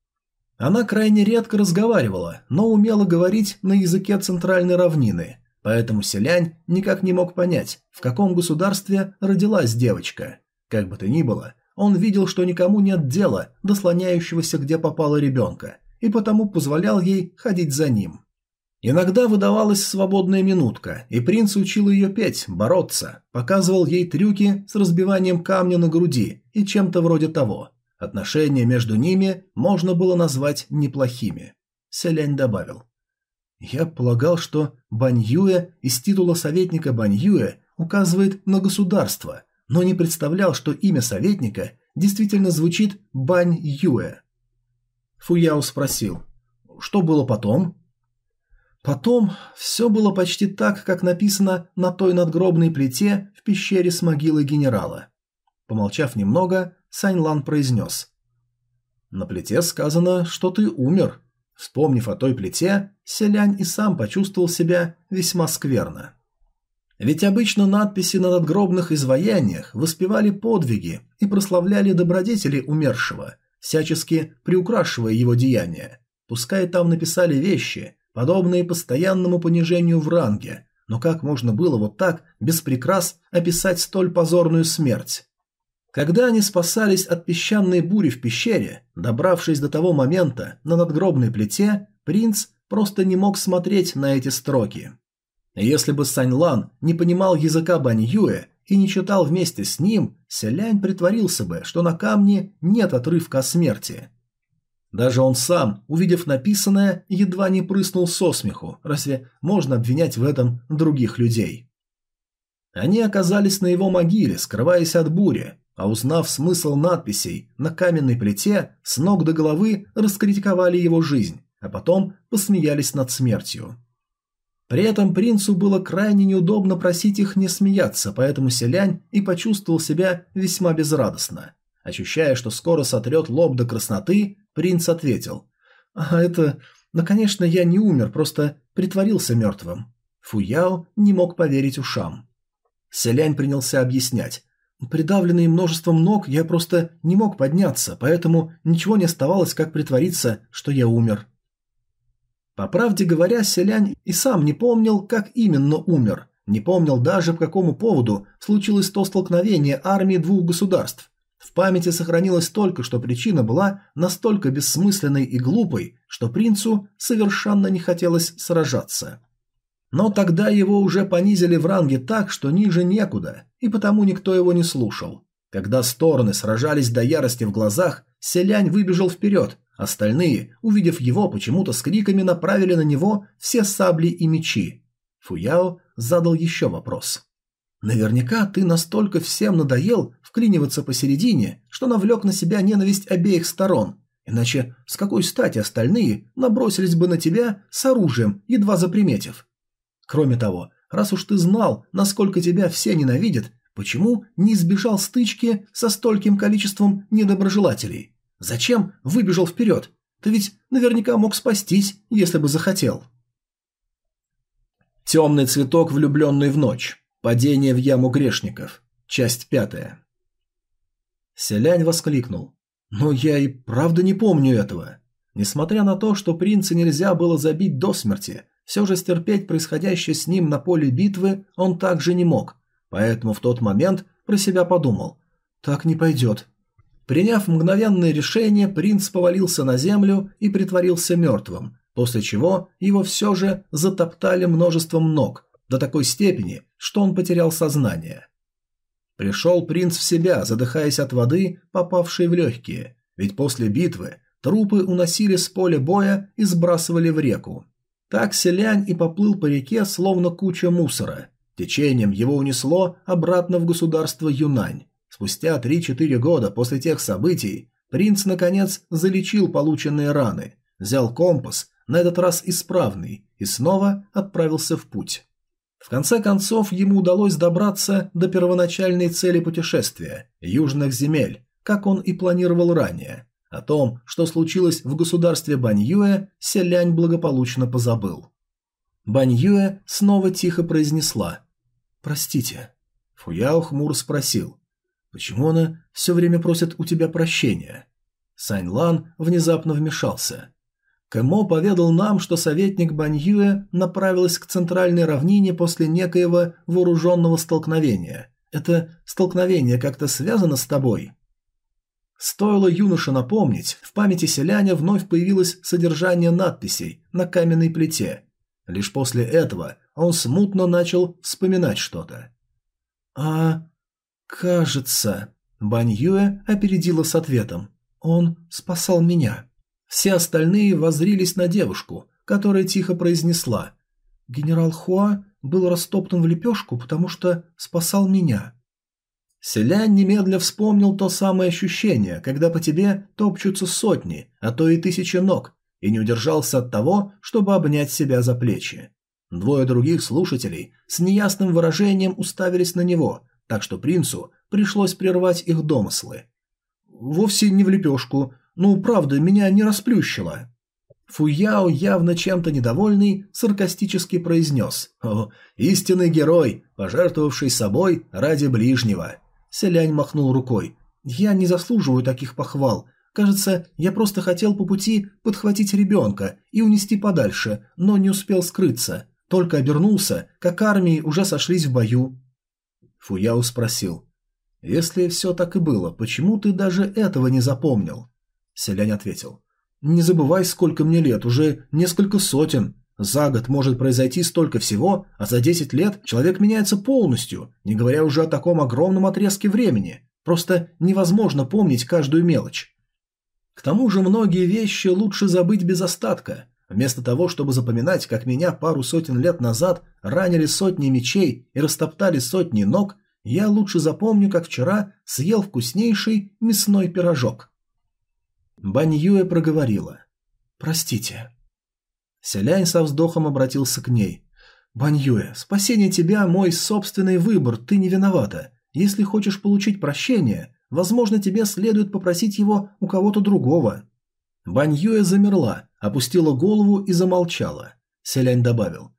Она крайне редко разговаривала, но умела говорить на языке центральной равнины – Поэтому селянь никак не мог понять, в каком государстве родилась девочка. Как бы то ни было, он видел, что никому нет дела до слоняющегося где попало ребенка, и потому позволял ей ходить за ним. Иногда выдавалась свободная минутка, и принц учил ее петь, бороться, показывал ей трюки с разбиванием камня на груди и чем-то вроде того. Отношения между ними можно было назвать неплохими. Селянь добавил – я полагал, что Баньюэ из титула советника Баньюэ указывает на государство, но не представлял, что имя советника действительно звучит Баньюэ. Фуяо спросил, что было потом? Потом все было почти так, как написано на той надгробной плите в пещере с могилой генерала. Помолчав немного, Саньлан произнес. «На плите сказано, что ты умер. Вспомнив о той плите, селянь и сам почувствовал себя весьма скверно. Ведь обычно надписи на надгробных изваяниях воспевали подвиги и прославляли добродетели умершего, всячески приукрашивая его деяния. Пускай там написали вещи, подобные постоянному понижению в ранге, но как можно было вот так, без прикрас, описать столь позорную смерть? Когда они спасались от песчаной бури в пещере, добравшись до того момента на надгробной плите, принц просто не мог смотреть на эти строки. Если бы Сань Лан не понимал языка Бань Юэ и не читал вместе с ним, Селянь притворился бы, что на камне нет отрывка о смерти. Даже он сам, увидев написанное, едва не прыснул со смеху. Разве можно обвинять в этом других людей? Они оказались на его могиле, скрываясь от бури, а узнав смысл надписей на каменной плите, с ног до головы раскритиковали его жизнь, а потом посмеялись над смертью. При этом принцу было крайне неудобно просить их не смеяться, поэтому селянь и почувствовал себя весьма безрадостно. Ощущая, что скоро сотрет лоб до красноты, принц ответил. «А это... Ну, конечно, я не умер, просто притворился мертвым». Фуяо не мог поверить ушам. Селянь принялся объяснять. Придавленный множеством ног, я просто не мог подняться, поэтому ничего не оставалось, как притвориться, что я умер. По правде говоря, селянь и сам не помнил, как именно умер, Не помнил даже, по какому поводу случилось то столкновение армии двух государств. В памяти сохранилось только, что причина была настолько бессмысленной и глупой, что принцу совершенно не хотелось сражаться. Но тогда его уже понизили в ранге так, что ниже некуда, и потому никто его не слушал. Когда стороны сражались до ярости в глазах, Селянь выбежал вперед, остальные, увидев его, почему-то с криками направили на него все сабли и мечи. Фуяо задал еще вопрос. «Наверняка ты настолько всем надоел вклиниваться посередине, что навлек на себя ненависть обеих сторон, иначе с какой стати остальные набросились бы на тебя с оружием, едва заприметив? Кроме того, раз уж ты знал, насколько тебя все ненавидят, почему не избежал стычки со стольким количеством недоброжелателей? Зачем выбежал вперед? Ты ведь наверняка мог спастись, если бы захотел. Темный цветок, влюбленный в ночь. Падение в яму грешников. Часть пятая. Селянь воскликнул. «Но я и правда не помню этого». Несмотря на то, что принца нельзя было забить до смерти, все же стерпеть происходящее с ним на поле битвы он также не мог, поэтому в тот момент про себя подумал «Так не пойдет». Приняв мгновенное решение, принц повалился на землю и притворился мертвым, после чего его все же затоптали множеством ног, до такой степени, что он потерял сознание. Пришел принц в себя, задыхаясь от воды, попавшей в легкие, ведь после битвы трупы уносили с поля боя и сбрасывали в реку. Так селянь и поплыл по реке, словно куча мусора. Течением его унесло обратно в государство Юнань. Спустя 3-4 года после тех событий принц, наконец, залечил полученные раны, взял компас, на этот раз исправный, и снова отправился в путь. В конце концов, ему удалось добраться до первоначальной цели путешествия – южных земель, как он и планировал ранее. О том, что случилось в государстве Баньюэ, Селянь благополучно позабыл. Баньюэ снова тихо произнесла «Простите». Фуяо хмуро спросил «Почему она все время просит у тебя прощения?» Сань Лан внезапно вмешался. Кэмо поведал нам, что советник Баньюэ направилась к центральной равнине после некоего вооруженного столкновения. Это столкновение как-то связано с тобой?» Стоило юноше напомнить, в памяти селяня вновь появилось содержание надписей на каменной плите. Лишь после этого он смутно начал вспоминать что-то. «А... кажется...» Бань Юэ опередила с ответом. «Он спасал меня». Все остальные воззрились на девушку, которая тихо произнесла. «Генерал Хуа был растоптан в лепешку, потому что спасал меня». Селянь немедля вспомнил то самое ощущение, когда по тебе топчутся сотни, а то и тысячи ног, и не удержался от того, чтобы обнять себя за плечи. Двое других слушателей с неясным выражением уставились на него, так что принцу пришлось прервать их домыслы. «Вовсе не в лепешку. Ну, правда, меня не расплющило». Фуяо, явно чем-то недовольный, саркастически произнес «О, истинный герой, пожертвовавший собой ради ближнего». Селянь махнул рукой. «Я не заслуживаю таких похвал. Кажется, я просто хотел по пути подхватить ребенка и унести подальше, но не успел скрыться. Только обернулся, как армии уже сошлись в бою». Фуяо спросил. «Если все так и было, почему ты даже этого не запомнил?» Селянь ответил. «Не забывай, сколько мне лет, уже несколько сотен. За год может произойти столько всего, а за 10 лет человек меняется полностью, не говоря уже о таком огромном отрезке времени. Просто невозможно помнить каждую мелочь. К тому же многие вещи лучше забыть без остатка. Вместо того, чтобы запоминать, как меня пару сотен лет назад ранили сотни мечей и растоптали сотни ног, я лучше запомню, как вчера съел вкуснейший мясной пирожок. Баньюэ проговорила. «Простите». Селянь со вздохом обратился к ней. «Баньюэ, спасение тебя – мой собственный выбор, ты не виновата. Если хочешь получить прощение, возможно, тебе следует попросить его у кого-то другого». Баньюэ замерла, опустила голову и замолчала. Селянь добавил.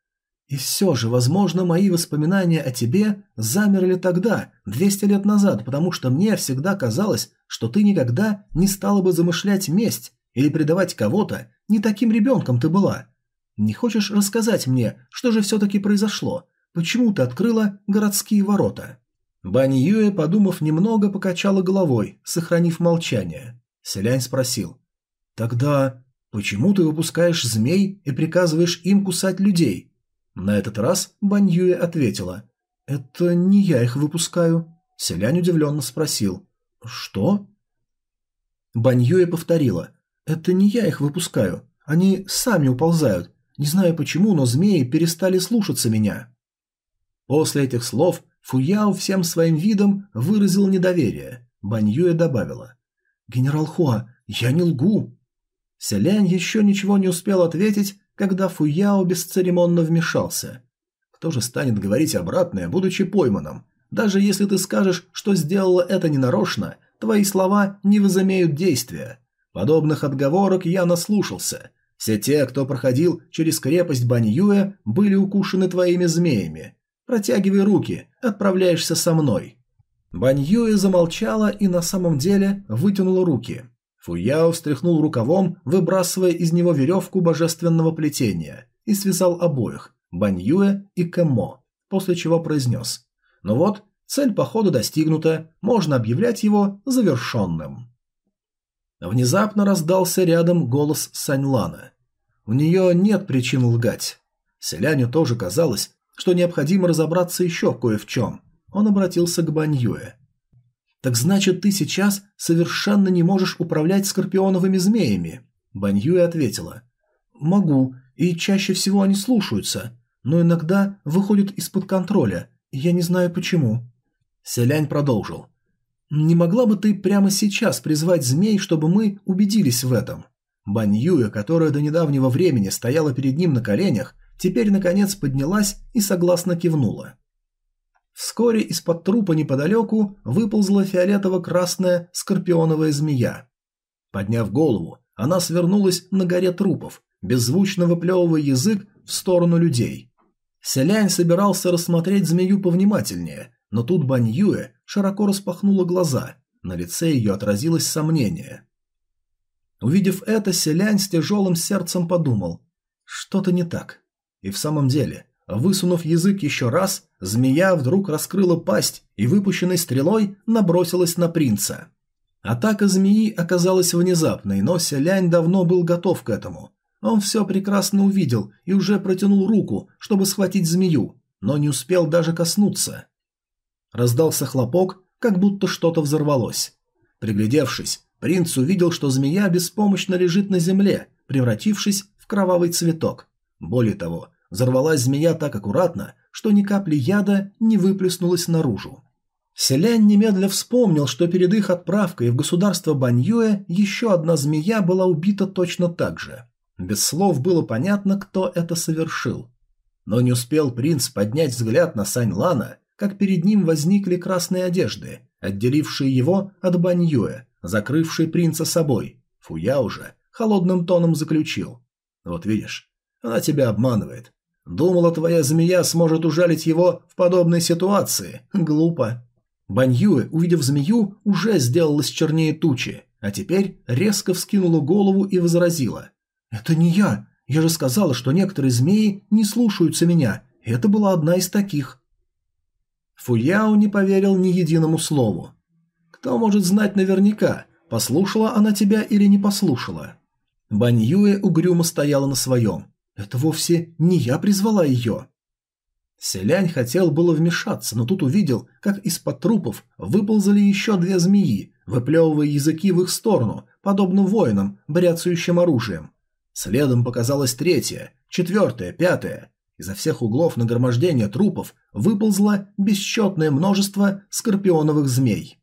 «И все же, возможно, мои воспоминания о тебе замерли тогда, 200 лет назад, потому что мне всегда казалось, что ты никогда не стала бы замышлять месть или предавать кого-то, не таким ребенком ты была. Не хочешь рассказать мне, что же все-таки произошло? почему ты открыла городские ворота?» Бань Юэ, подумав немного, покачала головой, сохранив молчание. Селянь спросил. «Тогда почему ты выпускаешь змей и приказываешь им кусать людей?» На этот раз Бань Юэ ответила. «Это не я их выпускаю». Селянь удивленно спросил. «Что?» Бань Юэ повторила. «Это не я их выпускаю. Они сами уползают. Не знаю почему, но змеи перестали слушаться меня». После этих слов Фуяо всем своим видом выразил недоверие. Бань Юэ добавила. «Генерал Хуа, я не лгу». Селянь еще ничего не успел ответить, когда Фуяо бесцеремонно вмешался. Кто же станет говорить обратное, будучи пойманным? Даже если ты скажешь, что сделала это ненарочно, твои слова не возымеют действия. Подобных отговорок я наслушался. Все те, кто проходил через крепость Баньюэ, были укушены твоими змеями. Протягивай руки, отправляешься со мной. Баньюэ замолчала и на самом деле вытянула руки. Фуяо встряхнул рукавом, выбрасывая из него веревку божественного плетения, и связал обоих, Баньюэ и Кэмо, после чего произнес. Ну вот, цель похода достигнута, можно объявлять его завершенным. Внезапно раздался рядом голос Саньлана. У нее нет причин лгать. Селяню тоже казалось, что необходимо разобраться еще кое в чем. Он обратился к Баньюэ. «Так значит, ты сейчас совершенно не можешь управлять скорпионовыми змеями?» Баньюэ ответила. «Могу, и чаще всего они слушаются, но иногда выходят из-под контроля, и я не знаю почему». Селянь продолжил. «Не могла бы ты прямо сейчас призвать змей, чтобы мы убедились в этом?» Баньюя, которая до недавнего времени стояла перед ним на коленях, теперь наконец поднялась и согласно кивнула. Вскоре из-под трупа неподалеку выползла фиолетово-красная скорпионовая змея. Подняв голову, она свернулась на горе трупов, беззвучно выплевывая язык в сторону людей. Селянь собирался рассмотреть змею повнимательнее, но тут Бань Юэ широко распахнула глаза, на лице ее отразилось сомнение. Увидев это, Селянь с тяжелым сердцем подумал, что-то не так. И в самом деле, высунув язык еще раз, змея вдруг раскрыла пасть и выпущенной стрелой набросилась на принца. Атака змеи оказалась внезапной, но Селянь давно был готов к этому. Он все прекрасно увидел и уже протянул руку, чтобы схватить змею, но не успел даже коснуться. Раздался хлопок, как будто что-то взорвалось. Приглядевшись, принц увидел, что змея беспомощно лежит на земле, превратившись в кровавый цветок. Более того, взорвалась змея так аккуратно, что ни капли яда не выплеснулось наружу. Селянь немедля вспомнил, что перед их отправкой в государство Баньюэ еще одна змея была убита точно так же. Без слов было понятно, кто это совершил. Но не успел принц поднять взгляд на Сань Лана, как перед ним возникли красные одежды, отделившие его от Баньюэ, закрывшие принца собой. Фуя уже холодным тоном заключил. «Вот видишь, она тебя обманывает. Думала, твоя змея сможет ужалить его в подобной ситуации. Глупо». Баньюэ, увидев змею, уже сделалась чернее тучи, а теперь резко вскинула голову и возразила. «Это не я. Я же сказала, что некоторые змеи не слушаются меня. Это была одна из таких». Фуяо не поверил ни единому слову. Кто может знать наверняка, послушала она тебя или не послушала? Бань Юэ угрюмо стояла на своем. Это вовсе не я призвала ее. Селянь хотел было вмешаться, но тут увидел, как из-под трупов выползали еще две змеи, выплевывая языки в их сторону, подобно воинам, бряцающим оружием. Следом показалась третья, четвертая, пятая. Изо всех углов нагромождения трупов выползло бесчетное множество скорпионовых змей.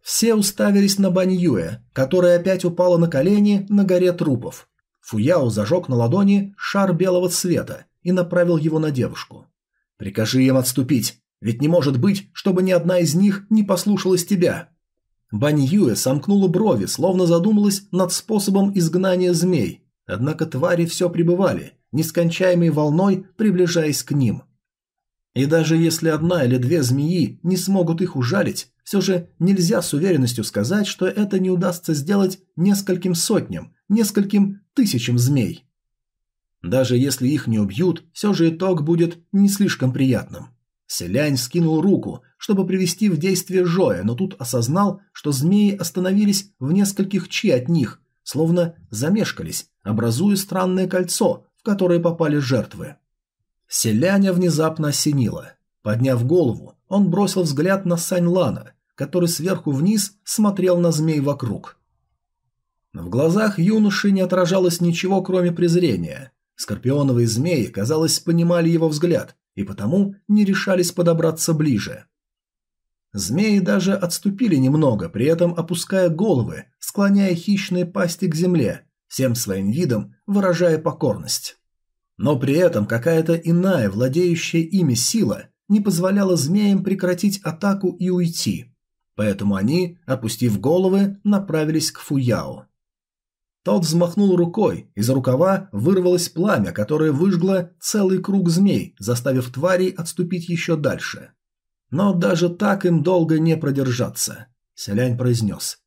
Все уставились на Баньюэ, которая опять упала на колени на горе трупов. Фуяо зажег на ладони шар белого цвета и направил его на девушку. «Прикажи им отступить, ведь не может быть, чтобы ни одна из них не послушалась тебя». Баньюэ сомкнула брови, словно задумалась над способом изгнания змей, однако твари все пребывали, нескончаемой волной приближаясь к ним. И даже если одна или две змеи не смогут их ужалить, все же нельзя с уверенностью сказать, что это не удастся сделать нескольким сотням, нескольким тысячам змей. Даже если их не убьют, все же итог будет не слишком приятным. Селянь скинул руку, чтобы привести в действие Жоя, но тут осознал, что змеи остановились в нескольких чи от них, словно замешкались, образуя странное кольцо, в которое попали жертвы. Селяня внезапно осенило. Подняв голову, он бросил взгляд на Сань Лана, который сверху вниз смотрел на змей вокруг. В глазах юноши не отражалось ничего, кроме презрения. Скорпионовые змеи, казалось, понимали его взгляд и потому не решались подобраться ближе. Змеи даже отступили немного, при этом опуская головы, склоняя хищные пасти к земле, всем своим видом выражая покорность. Но при этом какая-то иная, владеющая ими сила, не позволяла змеям прекратить атаку и уйти. Поэтому они, опустив головы, направились к Фуяо. Тот взмахнул рукой, из рукава вырвалось пламя, которое выжгло целый круг змей, заставив тварей отступить еще дальше. Но даже так им долго не продержаться. Селянь произнес.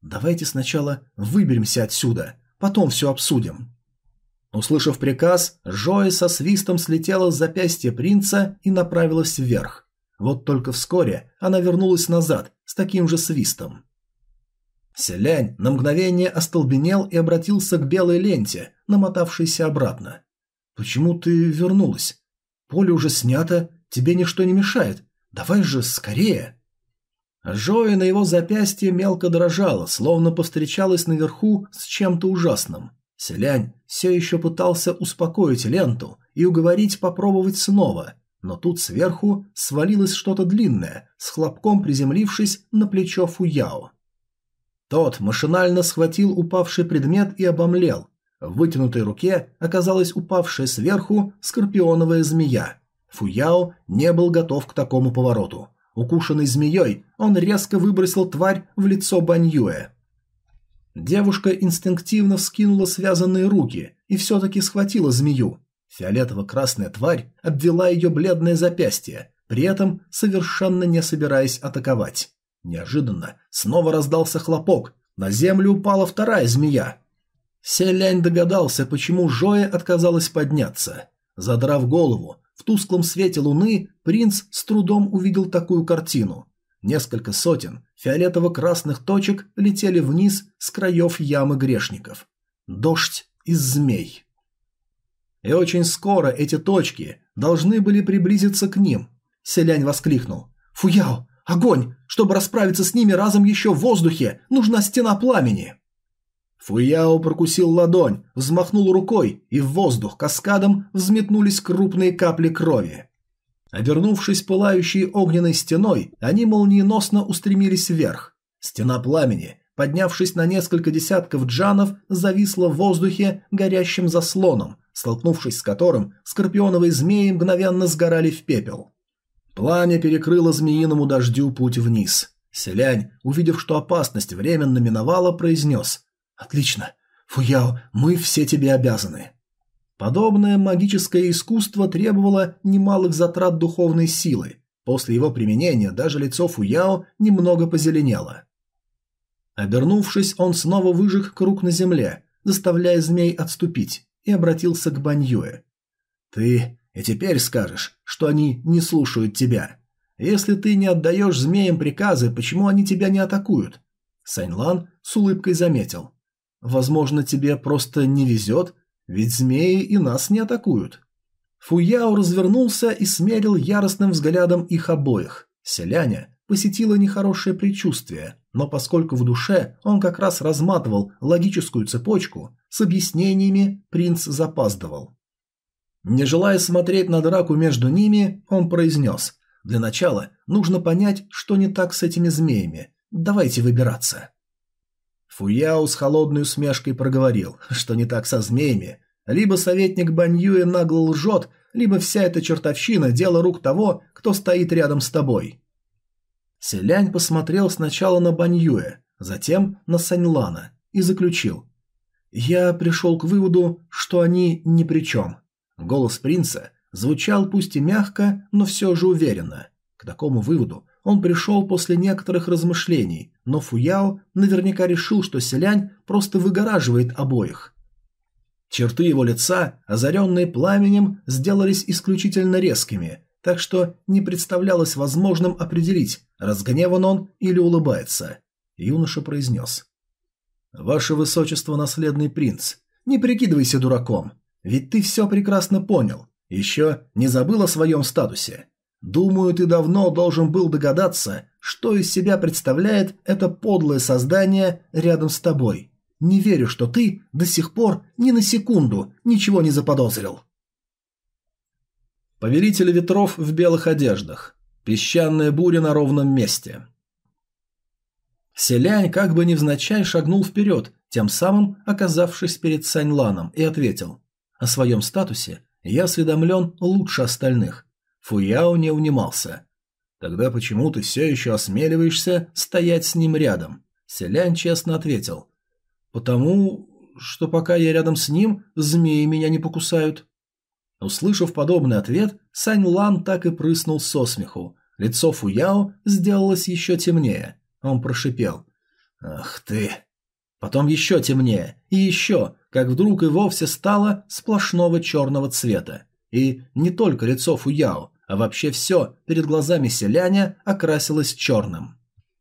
«Давайте сначала выберемся отсюда, потом все обсудим». Услышав приказ, Жоя со свистом слетела с запястья принца и направилась вверх. Вот только вскоре она вернулась назад с таким же свистом. Селянь на мгновение остолбенел и обратился к белой ленте, намотавшейся обратно. «Почему ты вернулась? Поле уже снято, тебе ничто не мешает. Давай же скорее!» Жоя на его запястье мелко дрожала, словно повстречалась наверху с чем-то ужасным. Селянь все еще пытался успокоить ленту и уговорить попробовать снова, но тут сверху свалилось что-то длинное, с хлопком приземлившись на плечо Фуяо. Тот машинально схватил упавший предмет и обомлел. В вытянутой руке оказалась упавшая сверху скорпионовая змея. Фуяо не был готов к такому повороту. Укушенный змеей, он резко выбросил тварь в лицо Баньюэ. Девушка инстинктивно вскинула связанные руки и все-таки схватила змею. Фиолетово-красная тварь обвела ее бледное запястье, при этом совершенно не собираясь атаковать. Неожиданно снова раздался хлопок. На землю упала вторая змея. Селянь догадался, почему Жоя отказалась подняться. Задрав голову, в тусклом свете луны принц с трудом увидел такую картину. Несколько сотен фиолетово-красных точек летели вниз с краев ямы грешников. Дождь из змей. И очень скоро эти точки должны были приблизиться к ним. Селянь воскликнул. «Фуяо, Огонь! Чтобы расправиться с ними разом еще в воздухе, нужна стена пламени!» Фуяо прокусил ладонь, взмахнул рукой, и в воздух каскадом взметнулись крупные капли крови. Обернувшись пылающей огненной стеной, они молниеносно устремились вверх. Стена пламени, поднявшись на несколько десятков джанов, зависла в воздухе горящим заслоном, столкнувшись с которым скорпионовые змеи мгновенно сгорали в пепел. Пламя перекрыло змеиному дождю путь вниз. Селянь, увидев, что опасность временно миновала, произнес «Отлично. Фуяо, мы все тебе обязаны». Подобное магическое искусство требовало немалых затрат духовной силы. После его применения даже лицо Фуяо немного позеленело. Обернувшись, он снова выжег круг на земле, заставляя змей отступить, и обратился к Баньюэ. «Ты и теперь скажешь, что они не слушают тебя. Если ты не отдаешь змеям приказы, почему они тебя не атакуют? Саньлан с улыбкой заметил. Возможно, тебе просто не везет, ведь змеи и нас не атакуют. Фуяо развернулся и смерил яростным взглядом их обоих. Селяня посетило нехорошее предчувствие, но поскольку в душе он как раз разматывал логическую цепочку, с объяснениями принц запаздывал. Не желая смотреть на драку между ними, он произнес. «Для начала нужно понять, что не так с этими змеями. Давайте выбираться». Фуяо с холодной усмешкой проговорил, что не так со змеями. Либо советник Баньюэ нагло лжет, либо вся эта чертовщина – дело рук того, кто стоит рядом с тобой. Селянь посмотрел сначала на Баньюэ, затем на Саньлана и заключил. «Я пришел к выводу, что они ни при чем». Голос принца звучал пусть и мягко, но все же уверенно. К такому выводу он пришел после некоторых размышлений, но Фуяо наверняка решил, что селянь просто выгораживает обоих. Черты его лица, озаренные пламенем, сделались исключительно резкими, так что не представлялось возможным определить, разгневан он или улыбается. Юноша произнес. «Ваше высочество, наследный принц, не прикидывайся дураком, ведь ты все прекрасно понял, еще не забыл о своем статусе. Думаю, ты давно должен был догадаться, что из себя представляет это подлое создание рядом с тобой. Не верю, что ты до сих пор ни на секунду ничего не заподозрил. Повелитель ветров в белых одеждах. Песчаная буря на ровном месте. Селянь как бы невзначай шагнул вперед, тем самым оказавшись перед Саньланом, и ответил. О своем статусе я осведомлен лучше остальных. Фуяо не унимался. «Тогда почему ты все еще осмеливаешься стоять с ним рядом?» Селянь честно ответил. «Потому что пока я рядом с ним, змеи меня не покусают». Услышав подобный ответ, Сань Лан так и прыснул со смеху. Лицо Фуяо сделалось еще темнее. Он прошипел. «Ах ты!» Потом еще темнее, и еще, как вдруг и вовсе стало сплошного черного цвета. И не только лицо Фуяо, а вообще все перед глазами селяня окрасилось черным.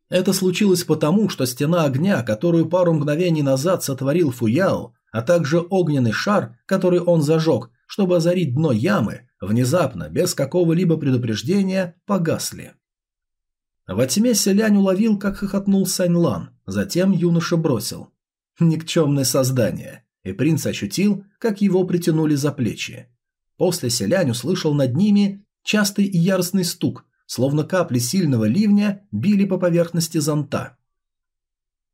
Это случилось потому, что стена огня, которую пару мгновений назад сотворил Фуяо, а также огненный шар, который он зажег, чтобы озарить дно ямы, внезапно, без какого-либо предупреждения, погасли. Во тьме селянь уловил, как хохотнул Саньлан, затем юноша бросил. Никчемное создание, и принц ощутил, как его притянули за плечи. После селянь услышал над ними частый и яростный стук, словно капли сильного ливня били по поверхности зонта.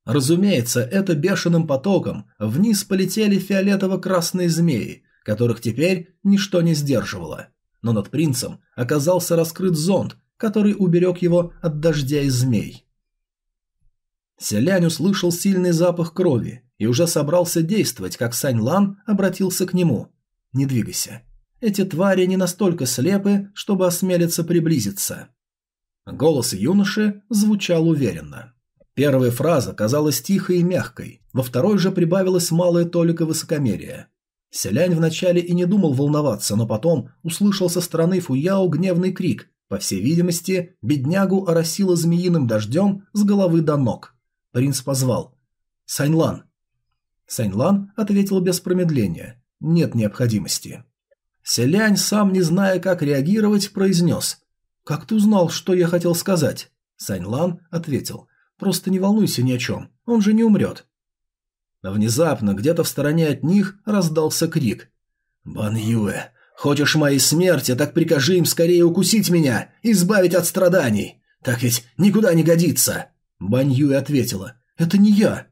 Разумеется, это бешеным потоком вниз полетели фиолетово-красные змеи, которых теперь ничто не сдерживало. Но над принцем оказался раскрыт зонт, который уберег его от дождя и змей. Селянь услышал сильный запах крови и уже собрался действовать, как Сань Лан обратился к нему. «Не двигайся. Эти твари не настолько слепы, чтобы осмелиться приблизиться». Голос юноши звучал уверенно. Первая фраза казалась тихой и мягкой, во второй же прибавилась малая толика высокомерия. Селянь вначале и не думал волноваться, но потом услышал со стороны Фуяо гневный крик. По всей видимости, беднягу оросило змеиным дождем с головы до ног. Принц позвал. «Саньлан». Саньлан ответил без промедления. «Нет необходимости». Селянь, сам не зная, как реагировать, произнес. «Как ты узнал, что я хотел сказать?» Саньлан ответил. «Просто не волнуйся ни о чем, он же не умрет». Внезапно, где-то в стороне от них, раздался крик. «Бан Юэ, хочешь моей смерти, так прикажи им скорее укусить меня, избавить от страданий. Так ведь никуда не годится!» Бан Юэ ответила. «Это не я».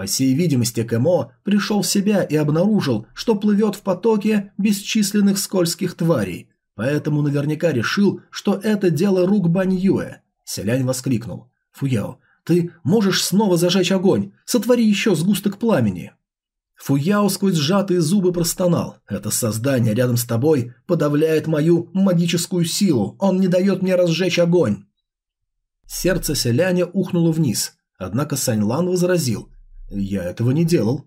По всей видимости, Кэмо пришел в себя и обнаружил, что плывет в потоке бесчисленных скользких тварей, поэтому наверняка решил, что это дело рук Бань Юэ. Селянь воскликнул. «Фуяо, ты можешь снова зажечь огонь. Сотвори еще сгусток пламени. Фуяо сквозь сжатые зубы простонал. Это создание рядом с тобой подавляет мою магическую силу. Он не дает мне разжечь огонь. Сердце селяня ухнуло вниз. Однако Саньлан возразил. Я этого не делал.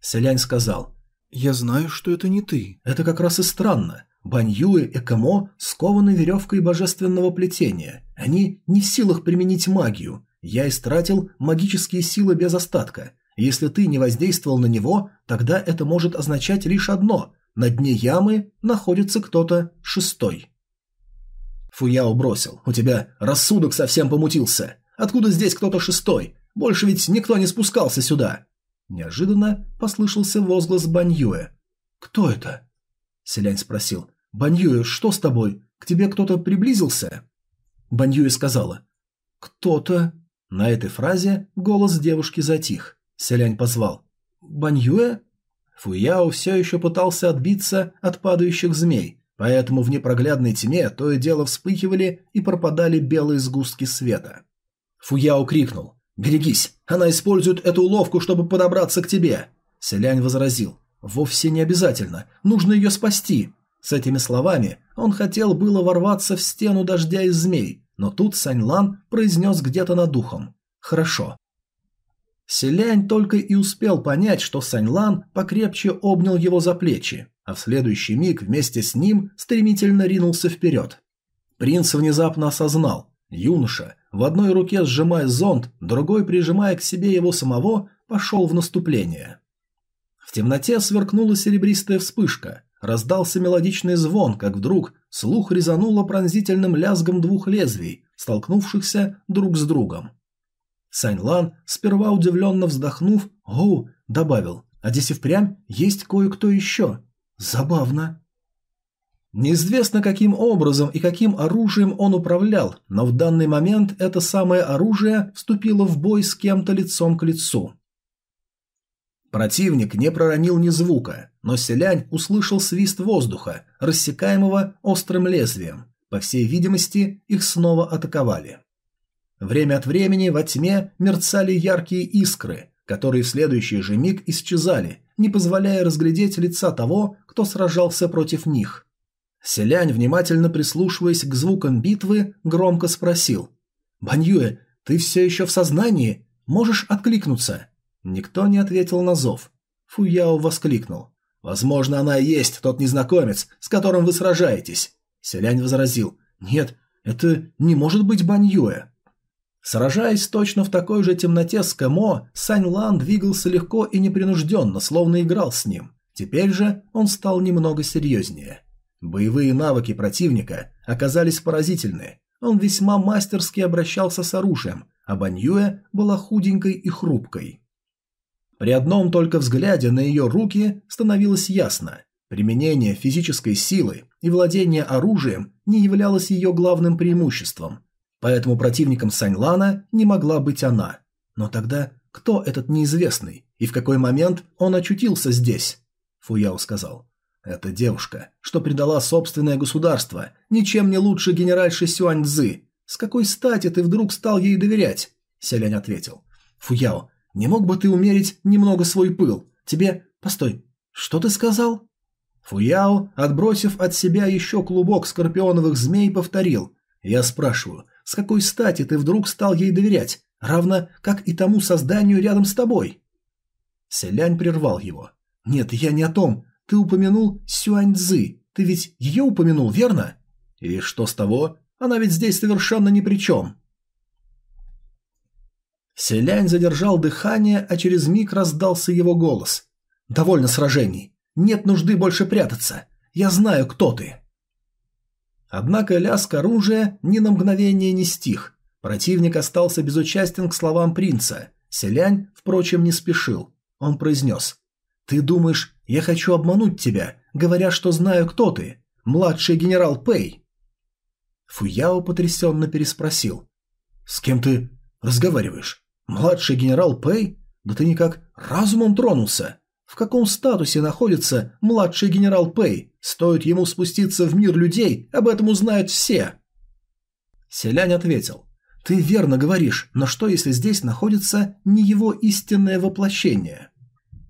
Селянь сказал. «Я знаю, что это не ты. Это как раз и странно. Баньюэ и Камо скованы веревкой божественного плетения. Они не в силах применить магию. Я истратил магические силы без остатка. Если ты не воздействовал на него, тогда это может означать лишь одно – на дне ямы находится кто-то шестой. Фуяо бросил. «У тебя рассудок совсем помутился. Откуда здесь кто-то шестой? Больше ведь никто не спускался сюда». Неожиданно послышался возглас Баньюэ. «Кто это?» Селянь спросил. «Баньюэ, что с тобой? К тебе кто-то приблизился?» Баньюэ сказала. «Кто-то...» На этой фразе голос девушки затих. Селянь позвал. «Баньюэ?» Фуяо все еще пытался отбиться от падающих змей, поэтому в непроглядной тьме то и дело вспыхивали и пропадали белые сгустки света. Фуяо крикнул. «Берегись! Она использует эту уловку, чтобы подобраться к тебе!» Селянь возразил. «Вовсе не обязательно. Нужно ее спасти. С этими словами он хотел было ворваться в стену дождя из змей, но тут Саньлан произнес где-то над духом. «Хорошо». Селянь только и успел понять, что Саньлан покрепче обнял его за плечи, а в следующий миг вместе с ним стремительно ринулся вперед. Принц внезапно осознал, юноша, в одной руке сжимая зонт, другой прижимая к себе его самого, пошел в наступление. В темноте сверкнула серебристая вспышка, раздался мелодичный звон, как вдруг слух резануло пронзительным лязгом двух лезвий, столкнувшихся друг с другом. Саньлан, сперва удивленно вздохнув, «Оу», добавил, «а здесь и впрямь есть кое-кто еще. Забавно». Неизвестно, каким образом и каким оружием он управлял, но в данный момент это самое оружие вступило в бой с кем-то лицом к лицу. Противник не проронил ни звука, но селянь услышал свист воздуха, рассекаемого острым лезвием. По всей видимости, их снова атаковали. Время от времени во тьме мерцали яркие искры, которые в следующий же миг исчезали, не позволяя разглядеть лица того, кто сражался против них. Селянь, внимательно прислушиваясь к звукам битвы, громко спросил. «Баньюэ, ты все еще в сознании? Можешь откликнуться?» Никто не ответил на зов. Фуяо воскликнул. «Возможно, она и есть тот незнакомец, с которым вы сражаетесь». Селянь возразил. «Нет, это не может быть Баньюэ». Сражаясь точно в такой же темноте с Кэмо, Сань Лан двигался легко и непринужденно, словно играл с ним. Теперь же он стал немного серьезнее. Боевые навыки противника оказались поразительны. Он весьма мастерски обращался с оружием, а Баньюэ была худенькой и хрупкой. При одном только взгляде на ее руки становилось ясно. Применение физической силы и владение оружием не являлось ее главным преимуществом, Поэтому противником Саньлана не могла быть она. Но тогда кто этот неизвестный и в какой момент он очутился здесь? Фуяо сказал. Это девушка, что предала собственное государство, ничем не лучше генеральши Сюаньцзы. С какой стати ты вдруг стал ей доверять? Селянь ответил. Фуяо, не мог бы ты умерить немного свой пыл? Тебе... Постой, что ты сказал? Фуяо, отбросив от себя еще клубок скорпионовых змей, повторил. Я спрашиваю, с какой стати ты вдруг стал ей доверять, равно как и тому созданию рядом с тобой?» Селянь прервал его. «Нет, я не о том. Ты упомянул Сюаньцзы. Ты ведь ее упомянул, верно?» «И что с того? Она ведь здесь совершенно ни при чем». Селянь задержал дыхание, а через миг раздался его голос. «Довольно сражений. Нет нужды больше прятаться. Я знаю, кто ты». Однако лязг оружия ни на мгновение не стих. Противник остался безучастен к словам принца. Селянь, впрочем, не спешил. Он произнес. «Ты думаешь, я хочу обмануть тебя, говоря, что знаю, кто ты? Младший генерал Пэй?» Фуяо потрясенно переспросил. «С кем ты разговариваешь? Младший генерал Пэй? Да ты никак разумом тронулся. В каком статусе находится младший генерал Пэй? Стоит ему спуститься в мир людей, об этом узнают все. Селянь ответил. Ты верно говоришь, но что если здесь находится не его истинное воплощение?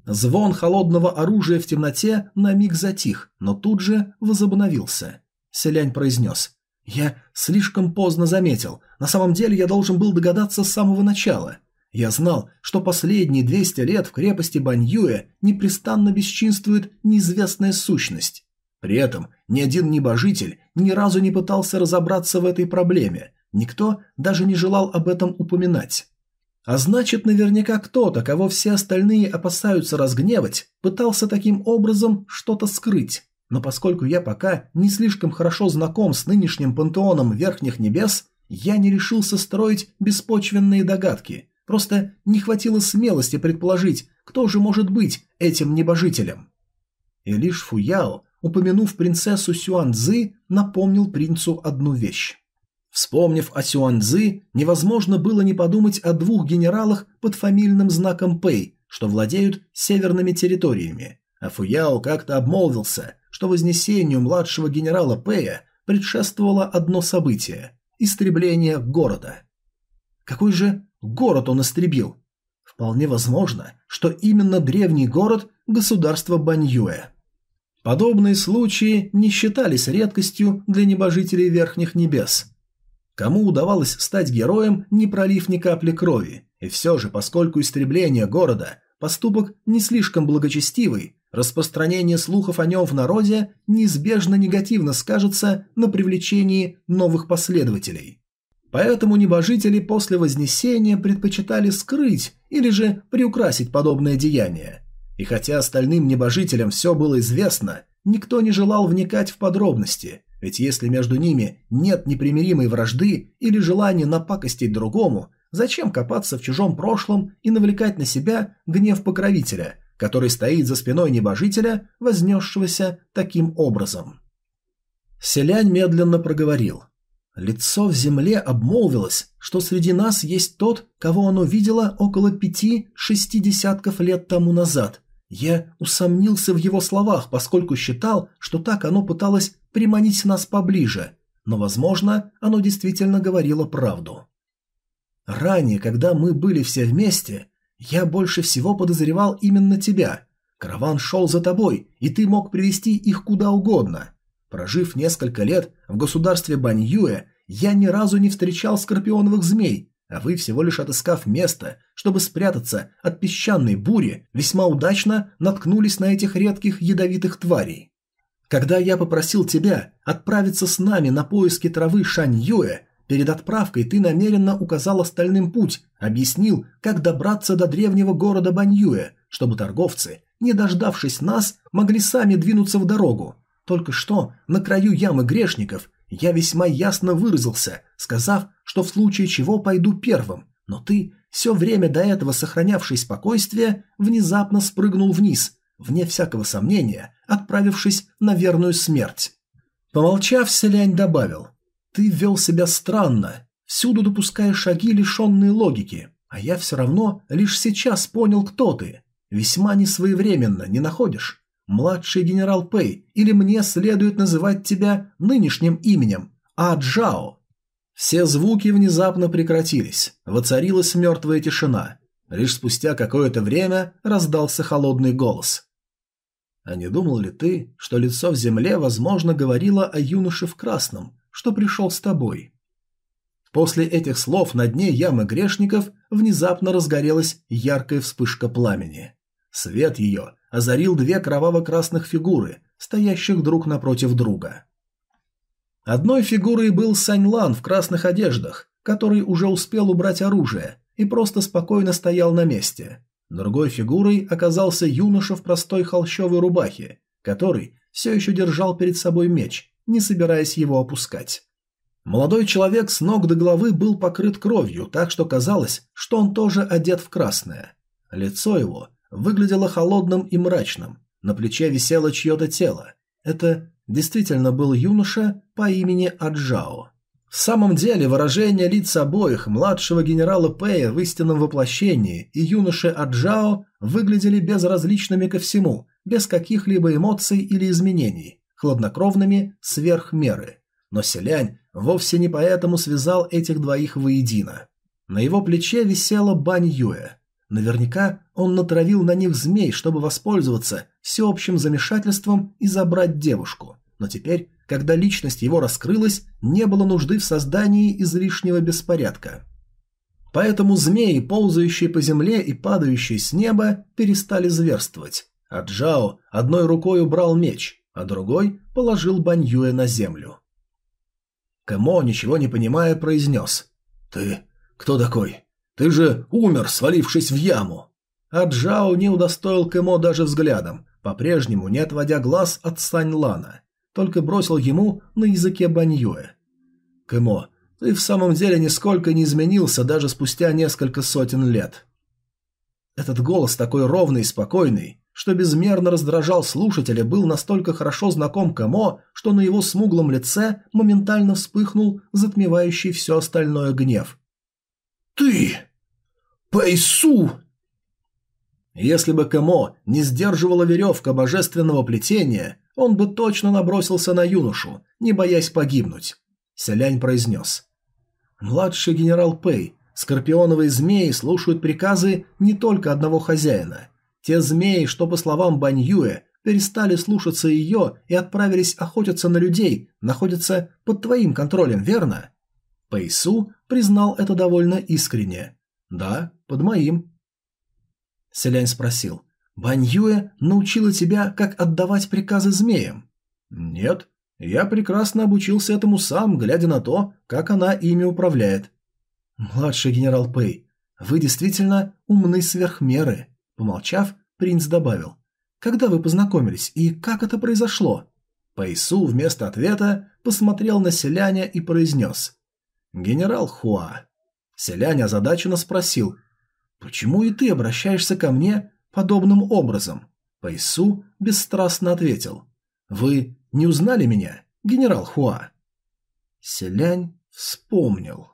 Звон холодного оружия в темноте на миг затих, но тут же возобновился. Селянь произнес. «Я слишком поздно заметил. На самом деле я должен был догадаться с самого начала. Я знал, что последние 200 лет в крепости Баньюэ непрестанно бесчинствует неизвестная сущность. При этом ни один небожитель ни разу не пытался разобраться в этой проблеме, никто даже не желал об этом упоминать. А значит, наверняка кто-то, кого все остальные опасаются разгневать, пытался таким образом что-то скрыть. Но поскольку я пока не слишком хорошо знаком с нынешним пантеоном Верхних Небес, я не решился строить беспочвенные догадки – Просто не хватило смелости предположить, кто же может быть этим небожителем. И лишь Фуяо, упомянув принцессу Сюаньцзы, напомнил принцу одну вещь. Вспомнив о Сюаньцзы, невозможно было не подумать о двух генералах под фамильным знаком Пэй, что владеют северными территориями. А Фуяо как-то обмолвился, что вознесению младшего генерала Пэя предшествовало одно событие – истребление города. Какой же город он истребил. Вполне возможно, что именно древний город – государство Баньюэ. Подобные случаи не считались редкостью для небожителей Верхних Небес. Кому удавалось стать героем, не пролив ни капли крови. И все же, поскольку истребление города – поступок не слишком благочестивый, распространение слухов о нем в народе неизбежно негативно скажется на привлечении новых последователей. Поэтому небожители после Вознесения предпочитали скрыть или же приукрасить подобное деяние. И хотя остальным небожителям все было известно, никто не желал вникать в подробности, ведь если между ними нет непримиримой вражды или желания напакостить другому, зачем копаться в чужом прошлом и навлекать на себя гнев покровителя, который стоит за спиной небожителя, вознесшегося таким образом? Селянь медленно проговорил – Лицо в земле обмолвилось, что среди нас есть тот, кого оно видело около пяти-шести десятков лет тому назад. Я усомнился в его словах, поскольку считал, что так оно пыталось приманить нас поближе, но, возможно, оно действительно говорило правду. Ранее, когда мы были все вместе, я больше всего подозревал именно тебя. Караван шел за тобой, и ты мог привести их куда угодно. Прожив несколько лет в государстве Баньюэ, я ни разу не встречал скорпионовых змей, а вы, всего лишь отыскав место, чтобы спрятаться от песчаной бури, весьма удачно наткнулись на этих редких ядовитых тварей. Когда я попросил тебя отправиться с нами на поиски травы Шаньюэ, перед отправкой ты намеренно указал остальным путь, объяснил, как добраться до древнего города Баньюэ, чтобы торговцы, не дождавшись нас, могли сами двинуться в дорогу. Только что на краю ямы грешников я весьма ясно выразился, сказав, что в случае чего пойду первым, но ты, все время до этого сохранявший спокойствие, внезапно спрыгнул вниз, вне всякого сомнения, отправившись на верную смерть. Помолчав, Селянь добавил, «Ты вел себя странно, всюду допуская шаги, лишенные логики, а я все равно лишь сейчас понял, кто ты. Весьма несвоевременно, не находишь?» Младший генерал Пэй, или мне следует называть тебя нынешним именем Аджао. Все звуки внезапно прекратились, воцарилась мертвая тишина. Лишь спустя какое-то время раздался холодный голос. А не думал ли ты, что лицо в земле, возможно, говорило о юноше в красном, что пришел с тобой? После этих слов на дне ямы грешников внезапно разгорелась яркая вспышка пламени. Свет ее озарил две кроваво-красных фигуры, стоящих друг напротив друга. Одной фигурой был Саньлан в красных одеждах, который уже успел убрать оружие и просто спокойно стоял на месте. Другой фигурой оказался юноша в простой холщовой рубахе, который все еще держал перед собой меч, не собираясь его опускать. Молодой человек с ног до головы был покрыт кровью, так что казалось, что он тоже одет в красное. Лицо его выглядело холодным и мрачным. На плече висело чье-то тело. Это действительно был юноша по имени Аджао. В самом деле выражение лиц обоих, младшего генерала Пэя в истинном воплощении и юноши Аджао, выглядели безразличными ко всему, без каких-либо эмоций или изменений, хладнокровными сверх меры. Но Селянь вовсе не поэтому связал этих двоих воедино. На его плече висела Бань Юэ. Наверняка он натравил на них змей, чтобы воспользоваться всеобщим замешательством и забрать девушку. Но теперь, когда личность его раскрылась, не было нужды в создании излишнего беспорядка. Поэтому змеи, ползающие по земле и падающие с неба, перестали зверствовать. А Джао одной рукой убрал меч, а другой положил Баньюэ на землю. Кэмо, ничего не понимая, произнес. «Ты кто такой?» Ты же умер, свалившись в яму. А Джао не удостоил Кэмо даже взглядом, по-прежнему не отводя глаз от Сань Лана, только бросил ему на языке Баньюэ. Кэмо, ты в самом деле нисколько не изменился даже спустя несколько сотен лет. Этот голос такой ровный и спокойный, что безмерно раздражал слушателя, был настолько хорошо знаком Кэмо, что на его смуглом лице моментально вспыхнул затмевающий все остальное гнев. «Ты! Пэйсу!» Если бы Кэмо не сдерживала веревка божественного плетения, он бы точно набросился на юношу, не боясь погибнуть. Селянь произнес. «Младший генерал Пэй, скорпионовые змеи слушают приказы не только одного хозяина. Те змеи, что, по словам Баньюэ, перестали слушаться ее и отправились охотиться на людей, находятся под твоим контролем, верно?» Пэйсу признал это довольно искренне. «Да, под моим». Селянь спросил. «Баньюэ научила тебя, как отдавать приказы змеям?» «Нет, я прекрасно обучился этому сам, глядя на то, как она ими управляет». «Младший генерал Пэй, вы действительно умны сверх меры», – помолчав, принц добавил. «Когда вы познакомились и как это произошло?» Пэйсу вместо ответа посмотрел на селяня и произнес. «Генерал Хуа». Селянь озадаченно спросил. «Почему и ты обращаешься ко мне подобным образом?» Пэйсу бесстрастно ответил. «Вы не узнали меня, генерал Хуа?» Селянь вспомнил.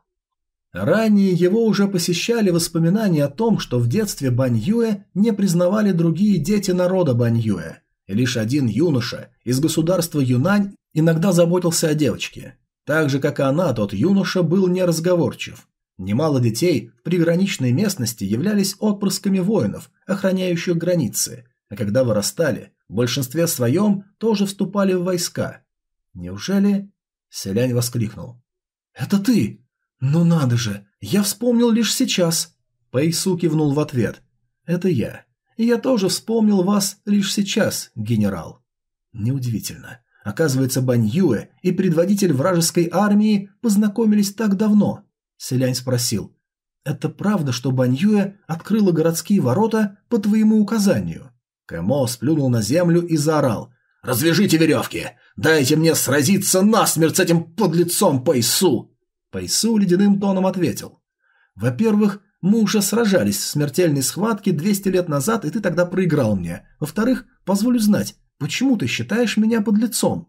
Ранее его уже посещали воспоминания о том, что в детстве Баньюэ не признавали другие дети народа Баньюэ, лишь один юноша из государства Юнань иногда заботился о девочке. Так же, как и она, тот юноша был неразговорчив. Немало детей в приграничной местности являлись отпрысками воинов, охраняющих границы, а когда вырастали, в большинстве своем тоже вступали в войска. Неужели... Селянь воскликнул. «Это ты! Ну надо же! Я вспомнил лишь сейчас!» Пэйсу кивнул в ответ. «Это я. И я тоже вспомнил вас лишь сейчас, генерал. Неудивительно. Оказывается, Бань Юэ и предводитель вражеской армии познакомились так давно. Селянь спросил. Это правда, что Бань Юэ открыла городские ворота по твоему указанию? Кэмо сплюнул на землю и заорал. «Развяжите веревки! Дайте мне сразиться насмерть с этим подлецом Пайсу!» Пайсу ледяным тоном ответил. «Во-первых, мы уже сражались в смертельной схватке 200 лет назад, и ты тогда проиграл мне. Во-вторых, позволю знать, почему ты считаешь меня под лицом?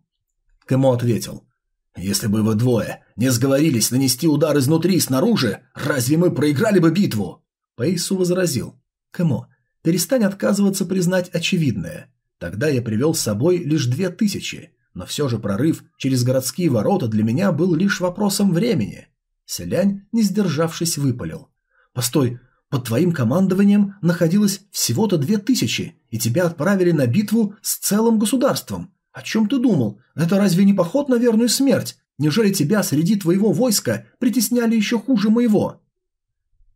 Кэмо ответил. Если бы вы двое не сговорились нанести удар изнутри и снаружи, разве мы проиграли бы битву? Пейсу возразил. Кэмо, перестань отказываться признать очевидное. Тогда я привел с собой лишь две тысячи, но все же прорыв через городские ворота для меня был лишь вопросом времени. Селянь, не сдержавшись, выпалил. Постой, под твоим командованием находилось всего-то две тысячи, и тебя отправили на битву с целым государством. О чем ты думал? Это разве не поход на верную смерть? Неужели тебя среди твоего войска притесняли еще хуже моего?»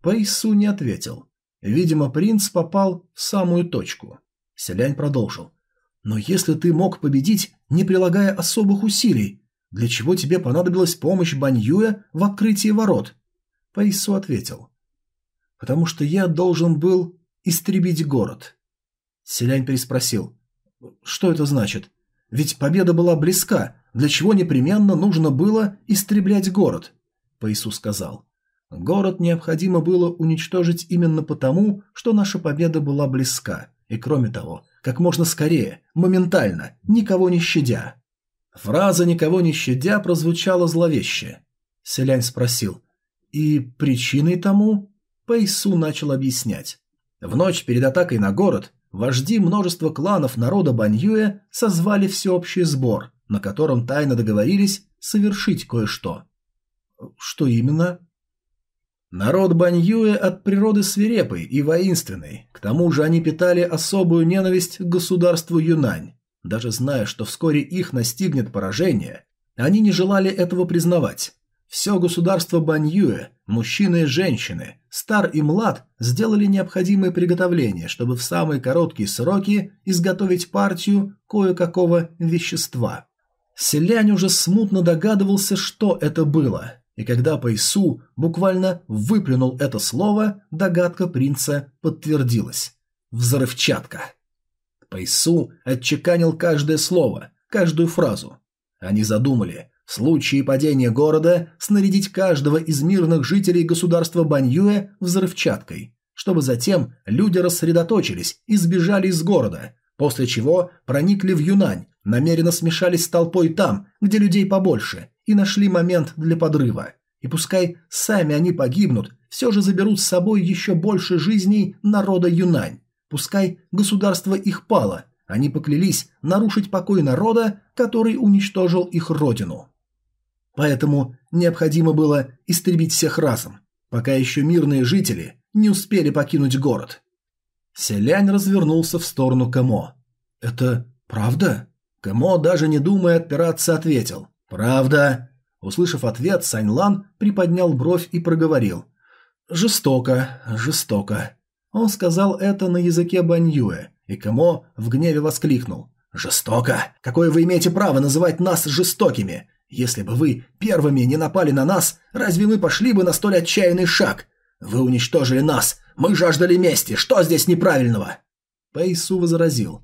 Пэйсу не ответил. Видимо, принц попал в самую точку. Селянь продолжил. «Но если ты мог победить, не прилагая особых усилий, для чего тебе понадобилась помощь Баньюя в открытии ворот?» Пэйсу ответил потому что я должен был истребить город. Селянь переспросил. Что это значит? Ведь победа была близка, для чего непременно нужно было истреблять город? Паису сказал. Город необходимо было уничтожить именно потому, что наша победа была близка, и кроме того, как можно скорее, моментально, никого не щадя. Фраза «никого не щадя» прозвучала зловеще. Селянь спросил, «И причиной тому?» Пэйсу начал объяснять. В ночь перед атакой на город вожди множества кланов народа Баньюэ созвали всеобщий сбор, на котором тайно договорились совершить кое-что. Что именно? Народ Баньюэ от природы свирепый и воинственный, к тому же они питали особую ненависть к государству Юнань. Даже зная, что вскоре их настигнет поражение, они не желали этого признавать. Все государство Баньюэ, мужчины и женщины, стар и млад, сделали необходимые приготовления, чтобы в самые короткие сроки изготовить партию кое-какого вещества. Селянь уже смутно догадывался, что это было, и когда Пайсу буквально выплюнул это слово, догадка принца подтвердилась. Взрывчатка. Пайсу отчеканил каждое слово, каждую фразу. Они задумали, в случае падения города снарядить каждого из мирных жителей государства Баньюэ взрывчаткой, чтобы затем люди рассредоточились и сбежали из города, после чего проникли в Юнань, намеренно смешались с толпой там, где людей побольше, и нашли момент для подрыва. И пускай сами они погибнут, все же заберут с собой еще больше жизней народа Юнань. Пускай государство их пало, они поклялись нарушить покой народа, который уничтожил их родину. Поэтому необходимо было истребить всех разом, пока еще мирные жители не успели покинуть город. Селянь развернулся в сторону Кэмо. «Это правда?» Кэмо, даже не думая отпираться, ответил. «Правда. Услышав ответ, Саньлан приподнял бровь и проговорил. «Жестоко, жестоко». Он сказал это на языке Баньюэ, и Кэмо в гневе воскликнул. «Жестоко? Какое вы имеете право называть нас жестокими? Если бы вы первыми не напали на нас, разве мы пошли бы на столь отчаянный шаг? Вы уничтожили нас, мы жаждали мести, что здесь неправильного?» Пэйсу возразил.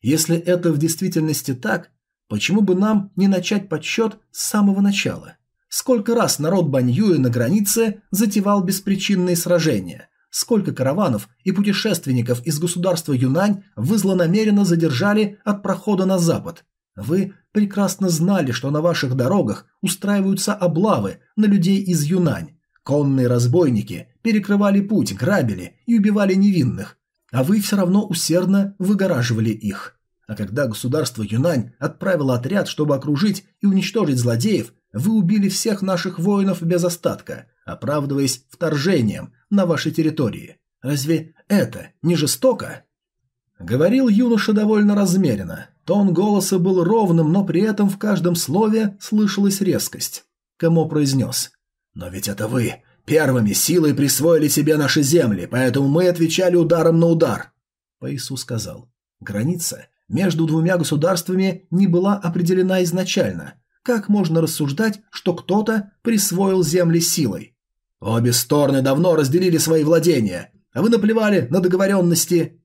«Если это в действительности так, почему бы нам не начать подсчет с самого начала? Сколько раз народ Баньюи на границе затевал беспричинные сражения? Сколько караванов и путешественников из государства Юнань вы злонамеренно задержали от прохода на запад? Вы прекрасно знали, что на ваших дорогах устраиваются облавы на людей из Юнань. Конные разбойники перекрывали путь, грабили и убивали невинных, а вы все равно усердно выгораживали их. А когда государство Юнань отправило отряд, чтобы окружить и уничтожить злодеев, вы убили всех наших воинов без остатка, оправдываясь вторжением на вашей территории. Разве это не жестоко? Говорил юноша довольно размеренно. Тон голоса был ровным, но при этом в каждом слове слышалась резкость. Кэмо произнес. «Но ведь это вы первыми силой присвоили себе наши земли, поэтому мы отвечали ударом на удар». Паису сказал. «Граница между двумя государствами не была определена изначально. Как можно рассуждать, что кто-то присвоил земли силой? Обе стороны давно разделили свои владения, а вы наплевали на договоренности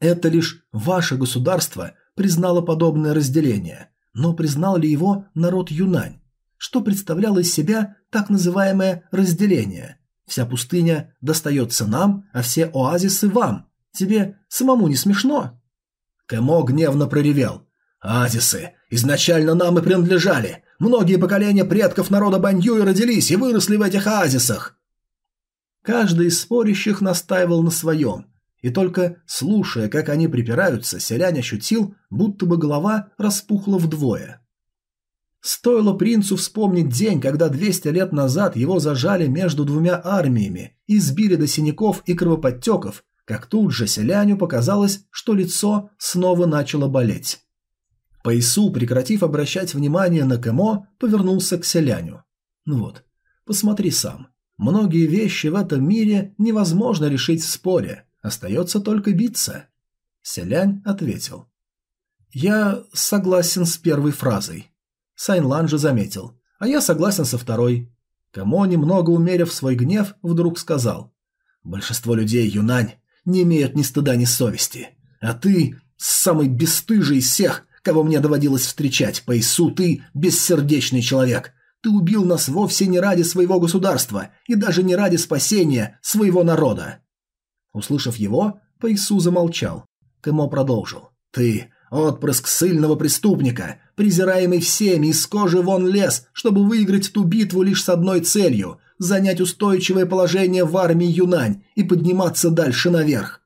это лишь ваше государство признало подобное разделение, но признал ли его народ Юнань? Что представляло из себя так называемое разделение? Вся пустыня достается нам, а все оазисы вам. Тебе самому не смешно? Кэмо гневно проревел. «Оазисы изначально нам и принадлежали. Многие поколения предков народа Баньюи родились и выросли в этих оазисах». Каждый из спорящих настаивал на своем, и только слушая, как они припираются, селянь ощутил, будто бы голова распухла вдвое. Стоило принцу вспомнить день, когда 200 лет назад его зажали между двумя армиями и сбили до синяков и кровоподтеков, как тут же селяню показалось, что лицо снова начало болеть. Пайсу, прекратив обращать внимание на Кэмо, повернулся к селяню. «Ну вот, посмотри сам. Многие вещи в этом мире невозможно решить в споре. Остается только биться. Селянь ответил. Я согласен с первой фразой. Сайнлан же заметил. А я согласен со второй. Камо, немного умерив свой гнев, вдруг сказал. Большинство людей, Юнань, не имеют ни стыда, ни совести. А ты самый бесстыжий из всех, кого мне доводилось встречать. Поясу, ты бессердечный человек. Ты убил нас вовсе не ради своего государства и даже не ради спасения своего народа. Услышав его, Пэйсу замолчал. Кэмо продолжил. «Ты отпрыск сильного преступника, презираемый всеми, из кожи вон лез, чтобы выиграть ту битву лишь с одной целью – занять устойчивое положение в армии Юнань и подниматься дальше наверх.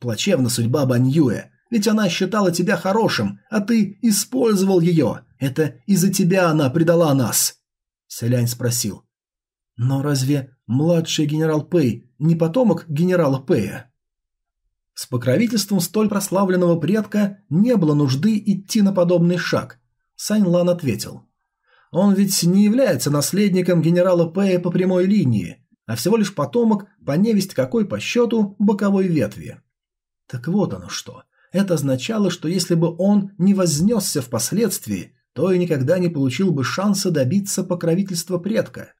Плачевна судьба Баньюэ, ведь она считала тебя хорошим, а ты использовал ее. Это из-за тебя она предала нас». Селянь спросил. «Но разве младший генерал Пэй не потомок генерала Пэя. С покровительством столь прославленного предка не было нужды идти на подобный шаг. Сань Лан ответил. Он ведь не является наследником генерала Пэя по прямой линии, а всего лишь потомок по невесть какой по счету боковой ветви. Так вот оно что. Это означало, что если бы он не вознесся впоследствии, то и никогда не получил бы шанса добиться покровительства предка.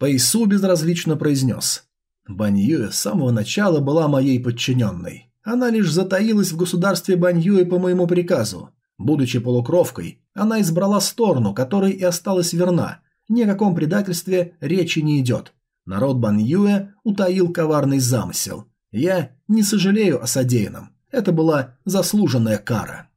Пэйсу безразлично произнес. Баньюэ с самого начала была моей подчиненной. Она лишь затаилась в государстве Баньюэ по моему приказу. Будучи полукровкой, она избрала сторону, которой и осталась верна. Ни о каком предательстве речи не идет. Народ Баньюэ утаил коварный замысел. Я не сожалею о содеянном. Это была заслуженная кара.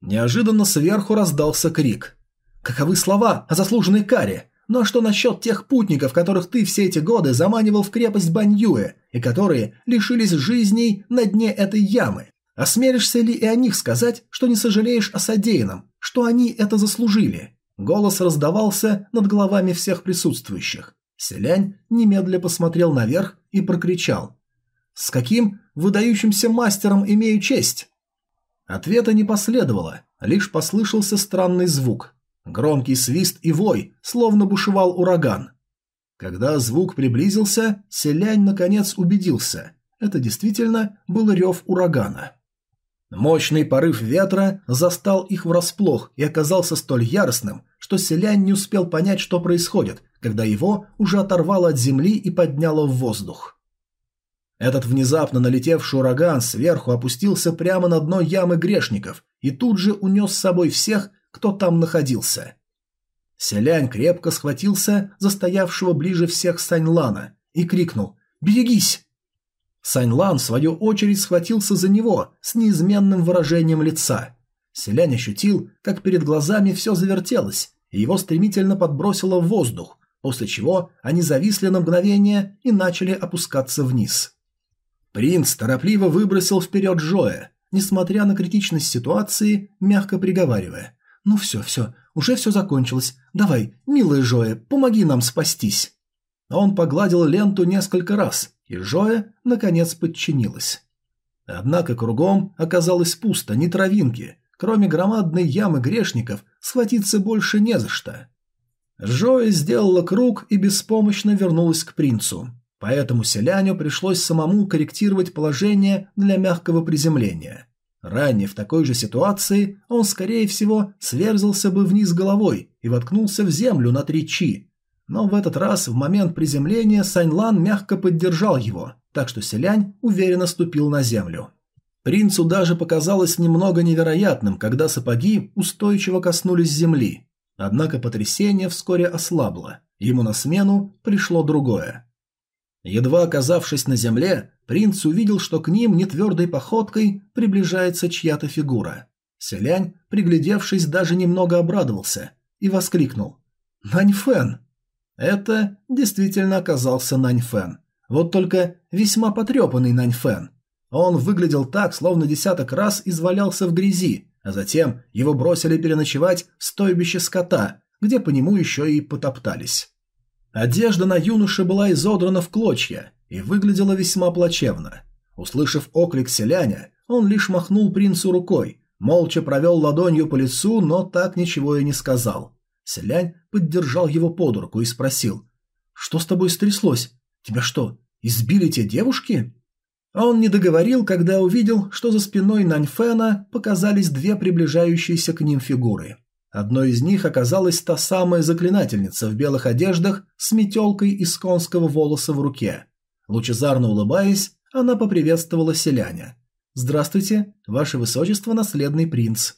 Неожиданно сверху раздался крик. «Каковы слова о заслуженной каре? Но что насчет тех путников, которых ты все эти годы заманивал в крепость Баньюэ, и которые лишились жизней на дне этой ямы? Осмелишься ли и о них сказать, что не сожалеешь о содеянном, что они это заслужили?» Голос раздавался над головами всех присутствующих. Селянь немедля посмотрел наверх и прокричал. «С каким выдающимся мастером имею честь?» Ответа не последовало, лишь послышался странный звук. Громкий свист и вой, словно бушевал ураган. Когда звук приблизился, селянь наконец убедился. Это действительно был рев урагана. Мощный порыв ветра застал их врасплох и оказался столь яростным, что селянь не успел понять, что происходит, когда его уже оторвало от земли и подняло в воздух. Этот внезапно налетевший ураган сверху опустился прямо на дно ямы грешников и тут же унес с собой всех, кто там находился. Селянь крепко схватился за стоявшего ближе всех Саньлана и крикнул «Берегись!». Саньлан, в свою очередь, схватился за него с неизменным выражением лица. Селянь ощутил, как перед глазами все завертелось, и его стремительно подбросило в воздух, после чего они зависли на мгновение и начали опускаться вниз. Принц торопливо выбросил вперед Джоя, несмотря на критичность ситуации, мягко приговаривая. «Ну все, все, уже все закончилось. Давай, милая Джоя, помоги нам спастись». Он погладил ленту несколько раз, и Жоя, наконец, подчинилась. Однако кругом оказалось пусто, ни травинки. Кроме громадной ямы грешников, схватиться больше не за что. Жоя сделала круг и беспомощно вернулась к принцу. Поэтому селяню пришлось самому корректировать положение для мягкого приземления. Ранее в такой же ситуации он, скорее всего, сверзился бы вниз головой и воткнулся в землю на три чи, но в этот раз в момент приземления Саньлан мягко поддержал его, так что селянь уверенно ступил на землю. Принцу даже показалось немного невероятным, когда сапоги устойчиво коснулись земли. Однако потрясение вскоре ослабло, ему на смену пришло другое. Едва оказавшись на земле, принц увидел, что к ним нетвердой походкой приближается чья-то фигура. Селянь, приглядевшись, даже немного обрадовался и воскликнул «Наньфэн!» Это действительно оказался Наньфэн. Вот только весьма потрепанный Наньфэн. Он выглядел так, словно десяток раз извалялся в грязи, а затем его бросили переночевать в стойбище скота, где по нему еще и потоптались. Одежда на юноше была изодрана в клочья и выглядела весьма плачевно. Услышав оклик селяня, он лишь махнул принцу рукой, молча провел ладонью по лицу, но так ничего и не сказал. Селянь поддержал его под руку и спросил. «Что с тобой стряслось? Тебя что, избили те девушки?» Он не договорил, когда увидел, что за спиной Наньфена показались две приближающиеся к ним фигуры. Одной из них оказалась та самая заклинательница в белых одеждах с метелкой из конского волоса в руке. Лучезарно улыбаясь, она поприветствовала селяня. «Здравствуйте, ваше высочество, наследный принц».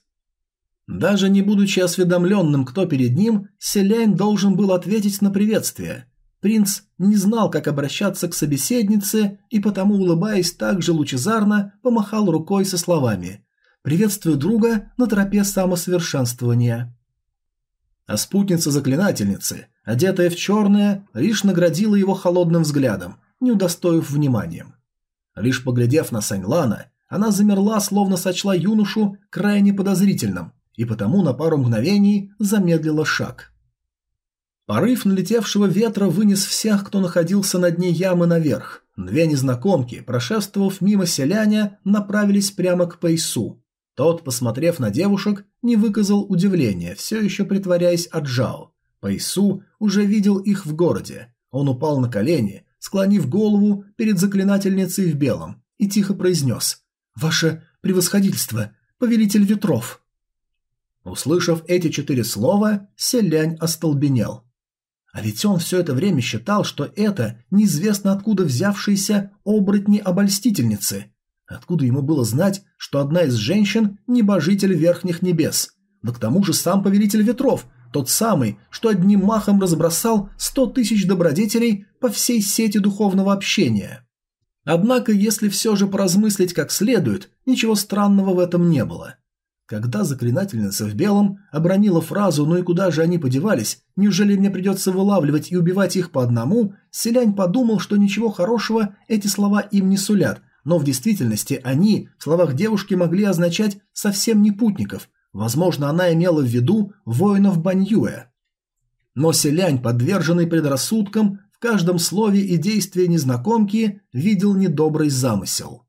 Даже не будучи осведомленным, кто перед ним, Селянь должен был ответить на приветствие. Принц не знал, как обращаться к собеседнице, и потому, улыбаясь так же лучезарно, помахал рукой со словами «Приветствую друга на тропе самосовершенствования». А спутница заклинательницы, одетая в черное, лишь наградила его холодным взглядом, не удостоив вниманием. Лишь поглядев на Саньлана, она замерла, словно сочла юношу крайне подозрительным, и потому на пару мгновений замедлила шаг. Порыв налетевшего ветра вынес всех, кто находился на дне ямы наверх. Две незнакомки, прошествовав мимо селяня, направились прямо к Пейсу. Тот, посмотрев на девушек, не выказал удивления, все еще притворяясь Аджао. Пейсу уже видел их в городе. Он упал на колени, склонив голову перед заклинательницей в белом, и тихо произнес «Ваше превосходительство, повелитель ветров». Услышав эти четыре слова, селянь остолбенел. А ведь он все это время считал, что это неизвестно откуда взявшиеся оборотни-обольстительницы. Откуда ему было знать, что одна из женщин – небожитель верхних небес? Да к тому же сам повелитель ветров, тот самый, что одним махом разбросал сто тысяч добродетелей по всей сети духовного общения. Однако, если все же поразмыслить как следует, ничего странного в этом не было – когда заклинательница в белом обронила фразу «Ну и куда же они подевались? Неужели мне придется вылавливать и убивать их по одному?» Селянь подумал, что ничего хорошего эти слова им не сулят, но в действительности они в словах девушки могли означать совсем не путников. Возможно, она имела в виду воинов Баньюэ. Но селянь, подверженный предрассудкам, в каждом слове и действии незнакомки видел недобрый замысел.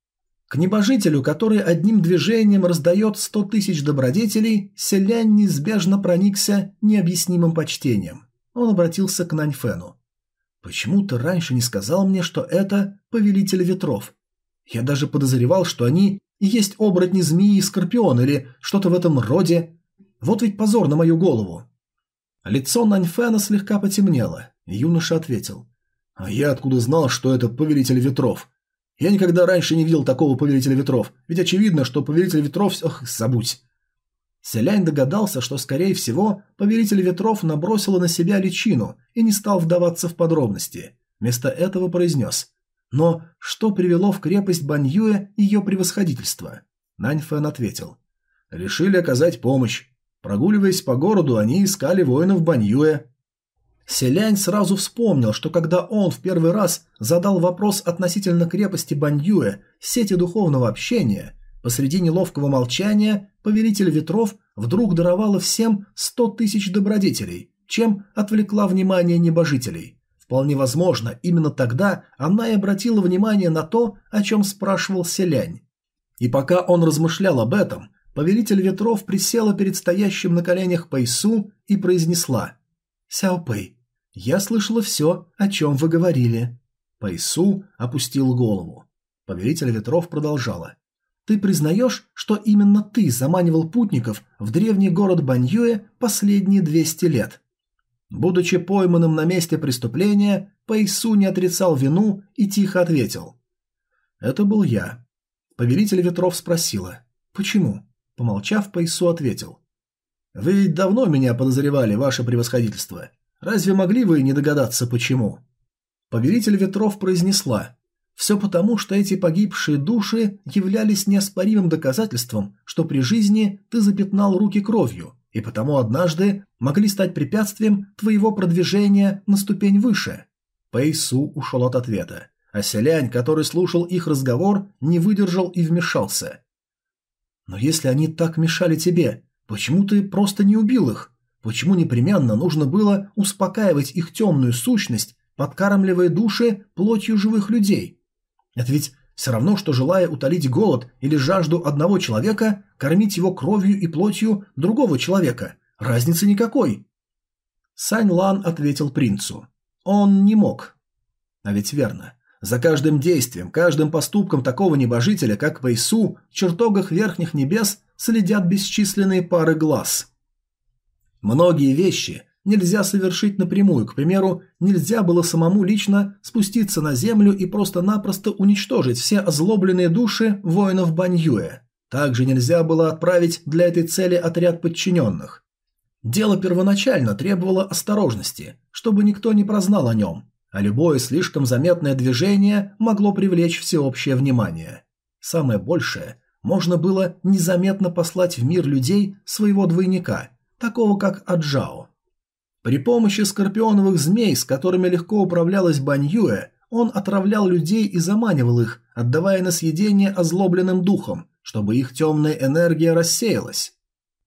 К небожителю, который одним движением раздает сто тысяч добродетелей, селянь неизбежно проникся необъяснимым почтением. Он обратился к Наньфену. «Почему ты раньше не сказал мне, что это повелитель ветров? Я даже подозревал, что они и есть оборотни змеи и скорпион или что-то в этом роде. Вот ведь позор на мою голову». Лицо Наньфена слегка потемнело. Юноша ответил. «А я откуда знал, что это повелитель ветров? Я никогда раньше не видел такого повелителя ветров, ведь очевидно, что повелитель ветров... Ох, забудь. Селянь догадался, что, скорее всего, повелитель ветров набросила на себя личину и не стал вдаваться в подробности. Вместо этого произнес. Но что привело в крепость Баньюэ ее превосходительство? Наньфэн ответил. Решили оказать помощь. Прогуливаясь по городу, они искали воинов Баньюэ. Селянь сразу вспомнил, что когда он в первый раз задал вопрос относительно крепости Баньюэ сети духовного общения, посреди неловкого молчания повелитель ветров вдруг даровала всем сто тысяч добродетелей, чем отвлекла внимание небожителей. Вполне возможно, именно тогда она и обратила внимание на то, о чем спрашивал Селянь. И пока он размышлял об этом, повелитель ветров присела перед стоящим на коленях Пайсу и произнесла «Сяопэй, я слышала все, о чем вы говорили». Пайсу опустил голову. Повелитель ветров продолжала. «Ты признаешь, что именно ты заманивал путников в древний город Баньюэ последние 200 лет?» Будучи пойманным на месте преступления, Пайсу не отрицал вину и тихо ответил. «Это был я». Повелитель ветров спросила. «Почему?» Помолчав, Пайсу ответил. «Вы давно меня подозревали, ваше превосходительство. Разве могли вы не догадаться, почему?» Повелитель ветров произнесла. «Все потому, что эти погибшие души являлись неоспоримым доказательством, что при жизни ты запятнал руки кровью, и потому однажды могли стать препятствием твоего продвижения на ступень выше». Пэйсу ушел от ответа, а селянь, который слушал их разговор, не выдержал и вмешался. «Но если они так мешали тебе, Почему ты просто не убил их? Почему непременно нужно было успокаивать их темную сущность, подкармливая души плотью живых людей? Это ведь все равно, что желая утолить голод или жажду одного человека, кормить его кровью и плотью другого человека. Разницы никакой. Сань Лан ответил принцу. Он не мог. А ведь верно. За каждым действием, каждым поступком такого небожителя, как Пэйсу, в чертогах верхних небес следят бесчисленные пары глаз. Многие вещи нельзя совершить напрямую, к примеру, нельзя было самому лично спуститься на землю и просто-напросто уничтожить все озлобленные души воинов Баньюэ. Также нельзя было отправить для этой цели отряд подчиненных. Дело первоначально требовало осторожности, чтобы никто не прознал о нем, а любое слишком заметное движение могло привлечь всеобщее внимание. Самое большее можно было незаметно послать в мир людей своего двойника, такого как Аджао. При помощи скорпионовых змей, с которыми легко управлялась Баньюэ, он отравлял людей и заманивал их, отдавая на съедение озлобленным духом, чтобы их темная энергия рассеялась.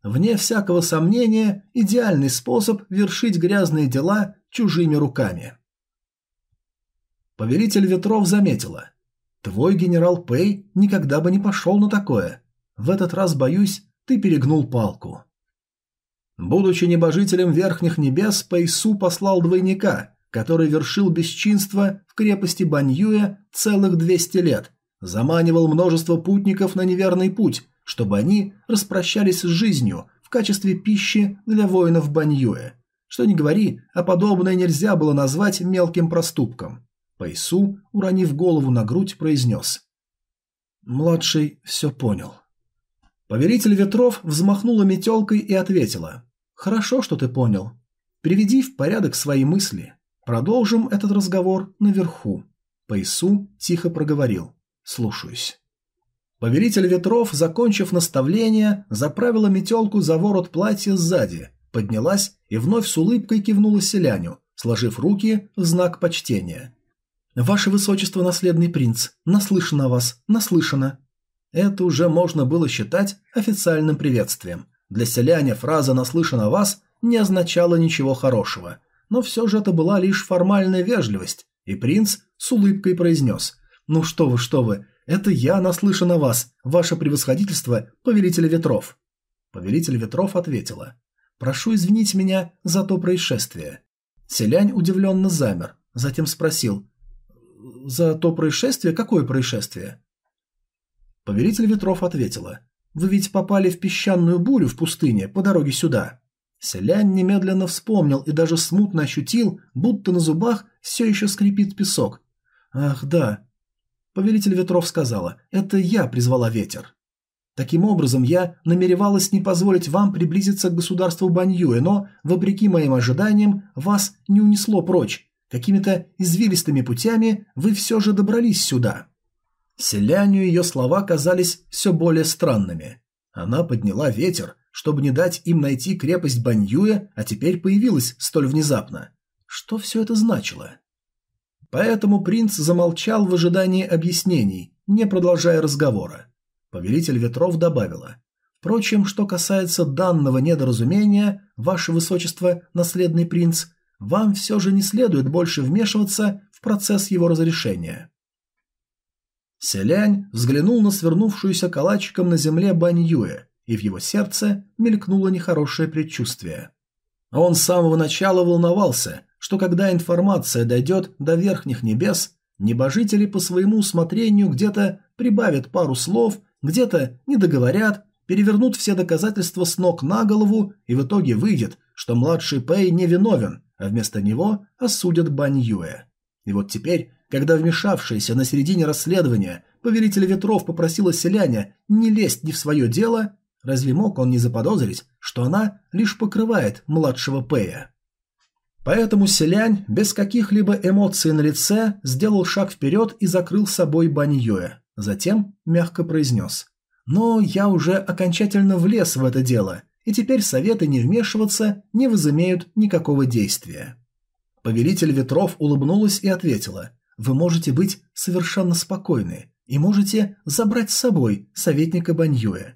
Вне всякого сомнения, идеальный способ вершить грязные дела чужими руками. Повелитель ветров заметила – Твой генерал Пэй никогда бы не пошел на такое. В этот раз, боюсь, ты перегнул палку. Будучи небожителем верхних небес, Пэйсу послал двойника, который вершил бесчинство в крепости Баньюя целых 200 лет, заманивал множество путников на неверный путь, чтобы они распрощались с жизнью в качестве пищи для воинов Баньюэ. Что ни говори, а подобное нельзя было назвать мелким проступком. Пайсу, уронив голову на грудь, произнес. Младший все понял. Повелитель ветров взмахнула метелкой и ответила. «Хорошо, что ты понял. Приведи в порядок свои мысли. Продолжим этот разговор наверху». Пайсу тихо проговорил. «Слушаюсь». Повелитель ветров, закончив наставление, заправила метелку за ворот платья сзади, поднялась и вновь с улыбкой кивнула селяню, сложив руки в знак почтения. «Ваше высочество, наследный принц, наслышано о вас, наслышано». Это уже можно было считать официальным приветствием. Для селяня фраза «наслышано о вас» не означала ничего хорошего. Но все же это была лишь формальная вежливость, и принц с улыбкой произнес «Ну что вы, что вы, Это я наслышан о вас, ваше превосходительство, повелитель ветров. Повелитель ветров ответила. Прошу извинить меня за то происшествие. Селянь удивленно замер, затем спросил. За то происшествие? Какое происшествие? Повелитель ветров ответила. Вы ведь попали в песчаную бурю в пустыне по дороге сюда. Селянь немедленно вспомнил и даже смутно ощутил, будто на зубах все еще скрипит песок. Ах, да. Повелитель ветров сказала, это я призвала ветер. Таким образом, я намеревалась не позволить вам приблизиться к государству Баньюэ, но, вопреки моим ожиданиям, вас не унесло прочь. Какими-то извилистыми путями вы все же добрались сюда. Селяню ее слова казались все более странными. Она подняла ветер, чтобы не дать им найти крепость Баньюэ, а теперь появилась столь внезапно. Что все это значило? Поэтому принц замолчал в ожидании объяснений, не продолжая разговора. Повелитель ветров добавила. Впрочем, что касается данного недоразумения, ваше высочество, наследный принц, вам все же не следует больше вмешиваться в процесс его разрешения. Селянь взглянул на свернувшуюся калачиком на земле Баньюэ и в его сердце мелькнуло нехорошее предчувствие. Он с самого начала волновался, что когда информация дойдет до верхних небес, небожители по своему усмотрению где-то прибавят пару слов, где-то не договорят, перевернут все доказательства с ног на голову, и в итоге выйдет, что младший Пэй не виновен, а вместо него осудят Бань Юэ. И вот теперь, когда вмешавшаяся на середине расследования повелитель ветров попросила селяня не лезть ни в свое дело, Разве мог он не заподозрить, что она лишь покрывает младшего Пэя? Поэтому селянь без каких-либо эмоций на лице сделал шаг вперед и закрыл собой Баньюэ. Затем мягко произнес. «Но я уже окончательно влез в это дело, и теперь советы не вмешиваться не возымеют никакого действия». Повелитель ветров улыбнулась и ответила. «Вы можете быть совершенно спокойны и можете забрать с собой советника Баньюэ.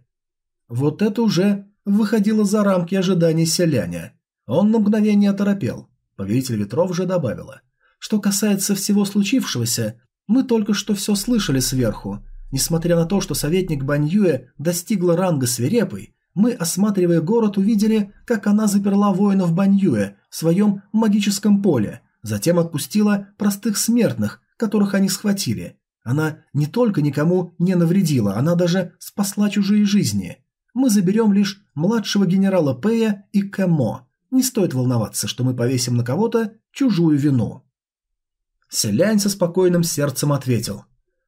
Вот это уже выходило за рамки ожиданий селяня. Он на мгновение оторопел. Повелитель ветров же добавила. Что касается всего случившегося, мы только что все слышали сверху. Несмотря на то, что советник Баньюэ достигла ранга свирепой, мы, осматривая город, увидели, как она заперла воинов Баньюэ в своем магическом поле, затем отпустила простых смертных, которых они схватили. Она не только никому не навредила, она даже спасла чужие жизни. Мы заберем лишь младшего генерала Пэя и Кэмо. Не стоит волноваться, что мы повесим на кого-то чужую вину. Селянь со спокойным сердцем ответил.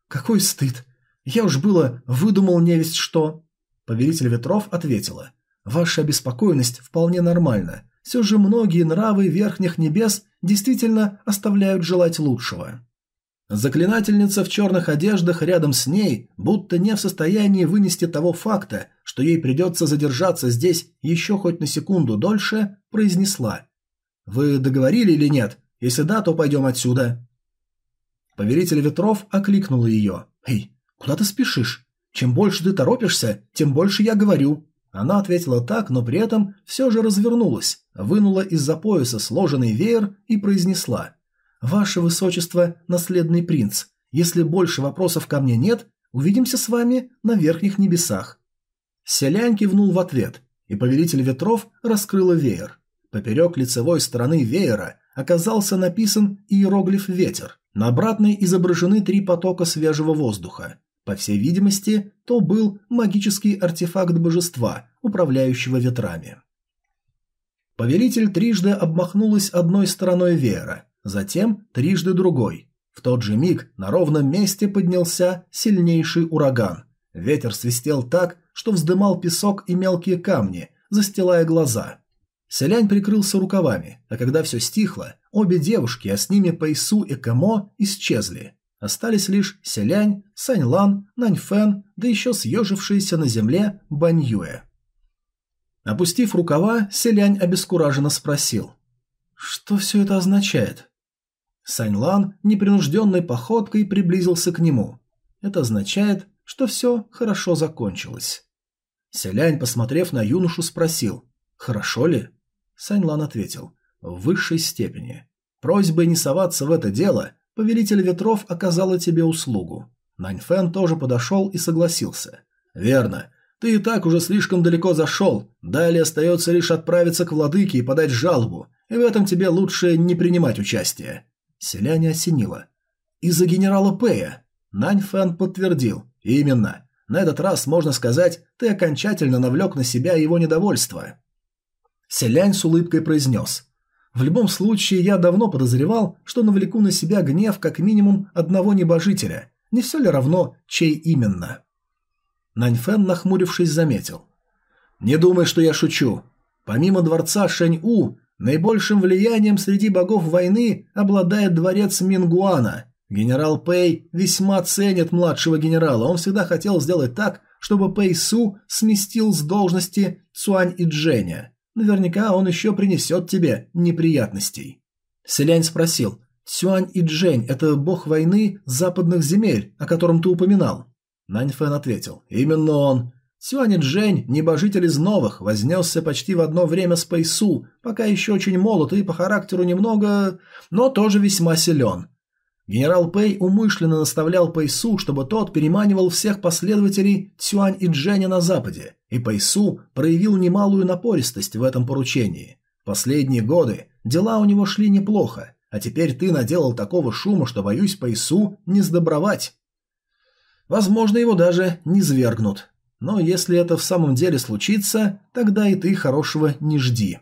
«Какой стыд! Я уж было выдумал невесть что!» Повелитель ветров ответила. «Ваша обеспокоенность вполне нормальна. Все же многие нравы верхних небес действительно оставляют желать лучшего». Заклинательница в черных одеждах рядом с ней будто не в состоянии вынести того факта, что ей придется задержаться здесь еще хоть на секунду дольше, произнесла. «Вы договорили или нет? Если да, то пойдем отсюда». Повелитель ветров окликнула ее. «Эй, куда ты спешишь? Чем больше ты торопишься, тем больше я говорю». Она ответила так, но при этом все же развернулась, вынула из-за пояса сложенный веер и произнесла – «Ваше Высочество, наследный принц, если больше вопросов ко мне нет, увидимся с вами на верхних небесах». Селянь кивнул в ответ, и повелитель ветров раскрыла веер. Поперек лицевой стороны веера оказался написан иероглиф «Ветер». На обратной изображены три потока свежего воздуха. По всей видимости, то был магический артефакт божества, управляющего ветрами. Повелитель трижды обмахнулась одной стороной веера, затем трижды другой. В тот же миг на ровном месте поднялся сильнейший ураган. Ветер свистел так, что вздымал песок и мелкие камни, застилая глаза. Селянь прикрылся рукавами, а когда все стихло, обе девушки, а с ними Пэйсу и Кэмо, исчезли. Остались лишь Селянь, Саньлан, Наньфэн, да еще съежившиеся на земле Баньюэ. Опустив рукава, Селянь обескураженно спросил. «Что все это означает?» Саньлан непринужденной походкой приблизился к нему. Это означает, что все хорошо закончилось. Селянь, посмотрев на юношу, спросил «Хорошо ли?» Саньлан ответил «В высшей степени. Просьбой не соваться в это дело повелитель ветров оказала тебе услугу. Нань Фэн тоже подошел и согласился. «Верно. Ты и так уже слишком далеко зашел. Далее остается лишь отправиться к владыке и подать жалобу. И в этом тебе лучше не принимать участие». Селяне осенило. «Из-за генерала Пэя». Нань Фэн подтвердил. «Именно. На этот раз, можно сказать, ты окончательно навлек на себя его недовольство». Селянь с улыбкой произнес. «В любом случае, я давно подозревал, что навлеку на себя гнев как минимум одного небожителя. Не все ли равно, чей именно?» Наньфэн, нахмурившись, заметил. «Не думай, что я шучу. Помимо дворца Шэнь-У, наибольшим влиянием среди богов войны обладает дворец Мингуана. Генерал Пэй весьма ценит младшего генерала. Он всегда хотел сделать так, чтобы Пэй Су сместил с должности Цуань и Дженя. Наверняка он еще принесет тебе неприятностей». Селянь спросил, «Цюань и Джень – это бог войны западных земель, о котором ты упоминал?» Наньфэн ответил. «Именно он. Сюань Джень, небожитель из новых, вознесся почти в одно время с Пэйсу, пока еще очень молод и по характеру немного, но тоже весьма силен. Генерал Пэй умышленно наставлял Пэйсу, чтобы тот переманивал всех последователей Цюань и Дженя на западе, и Пэйсу проявил немалую напористость в этом поручении. Последние годы дела у него шли неплохо, а теперь ты наделал такого шума, что, боюсь, Пэйсу не сдобровать. Возможно, его даже не свергнут. Но если это в самом деле случится, тогда и ты хорошего не жди.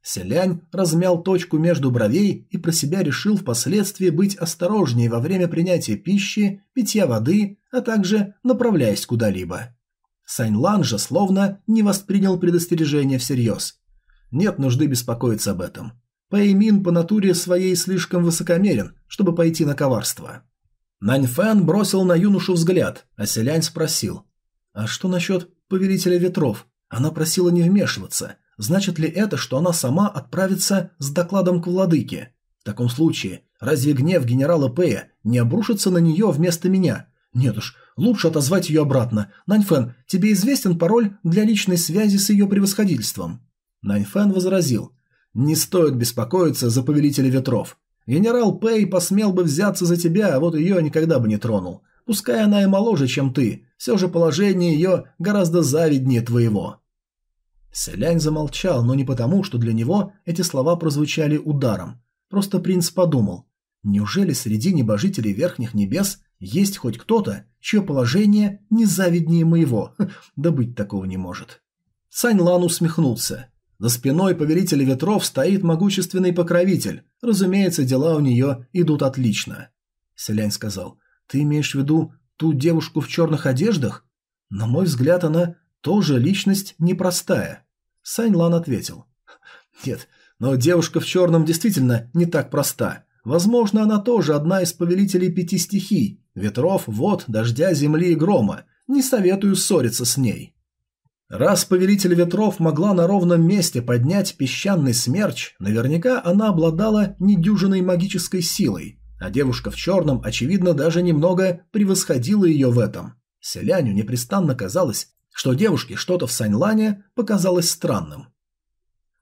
Селянь размял точку между бровей и про себя решил впоследствии быть осторожнее во время принятия пищи, питья воды, а также направляясь куда-либо. Саньлан же словно не воспринял предостережение всерьез. Нет нужды беспокоиться об этом. Пэймин по натуре своей слишком высокомерен, чтобы пойти на коварство. Наньфэн бросил на юношу взгляд, а Селянь спросил. «А что насчет повелителя ветров? Она просила не вмешиваться. Значит ли это, что она сама отправится с докладом к владыке? В таком случае, разве гнев генерала Пэя не обрушится на нее вместо меня? Нет уж, лучше отозвать ее обратно. Наньфэн, тебе известен пароль для личной связи с ее превосходительством?» Наньфэн возразил. «Не стоит беспокоиться за повелителя ветров. Генерал Пэй посмел бы взяться за тебя, а вот ее никогда бы не тронул. Пускай она и моложе, чем ты, все же положение ее гораздо завиднее твоего». Селянь замолчал, но не потому, что для него эти слова прозвучали ударом. Просто принц подумал, неужели среди небожителей верхних небес есть хоть кто-то, чье положение не завиднее моего? Да быть такого не может. Сань Лан усмехнулся. За спиной повелителя ветров стоит могущественный покровитель. Разумеется, дела у нее идут отлично. Селянь сказал, ты имеешь в виду ту девушку в черных одеждах? На мой взгляд, она тоже личность непростая. Сань Лан ответил. Нет, но девушка в черном действительно не так проста. Возможно, она тоже одна из повелителей пяти стихий. Ветров, вод, дождя, земли и грома. Не советую ссориться с ней. Раз повелитель ветров могла на ровном месте поднять песчаный смерч, наверняка она обладала недюжиной магической силой, а девушка в черном, очевидно, даже немного превосходила ее в этом. Селяню непрестанно казалось, что девушке что-то в Саньлане показалось странным.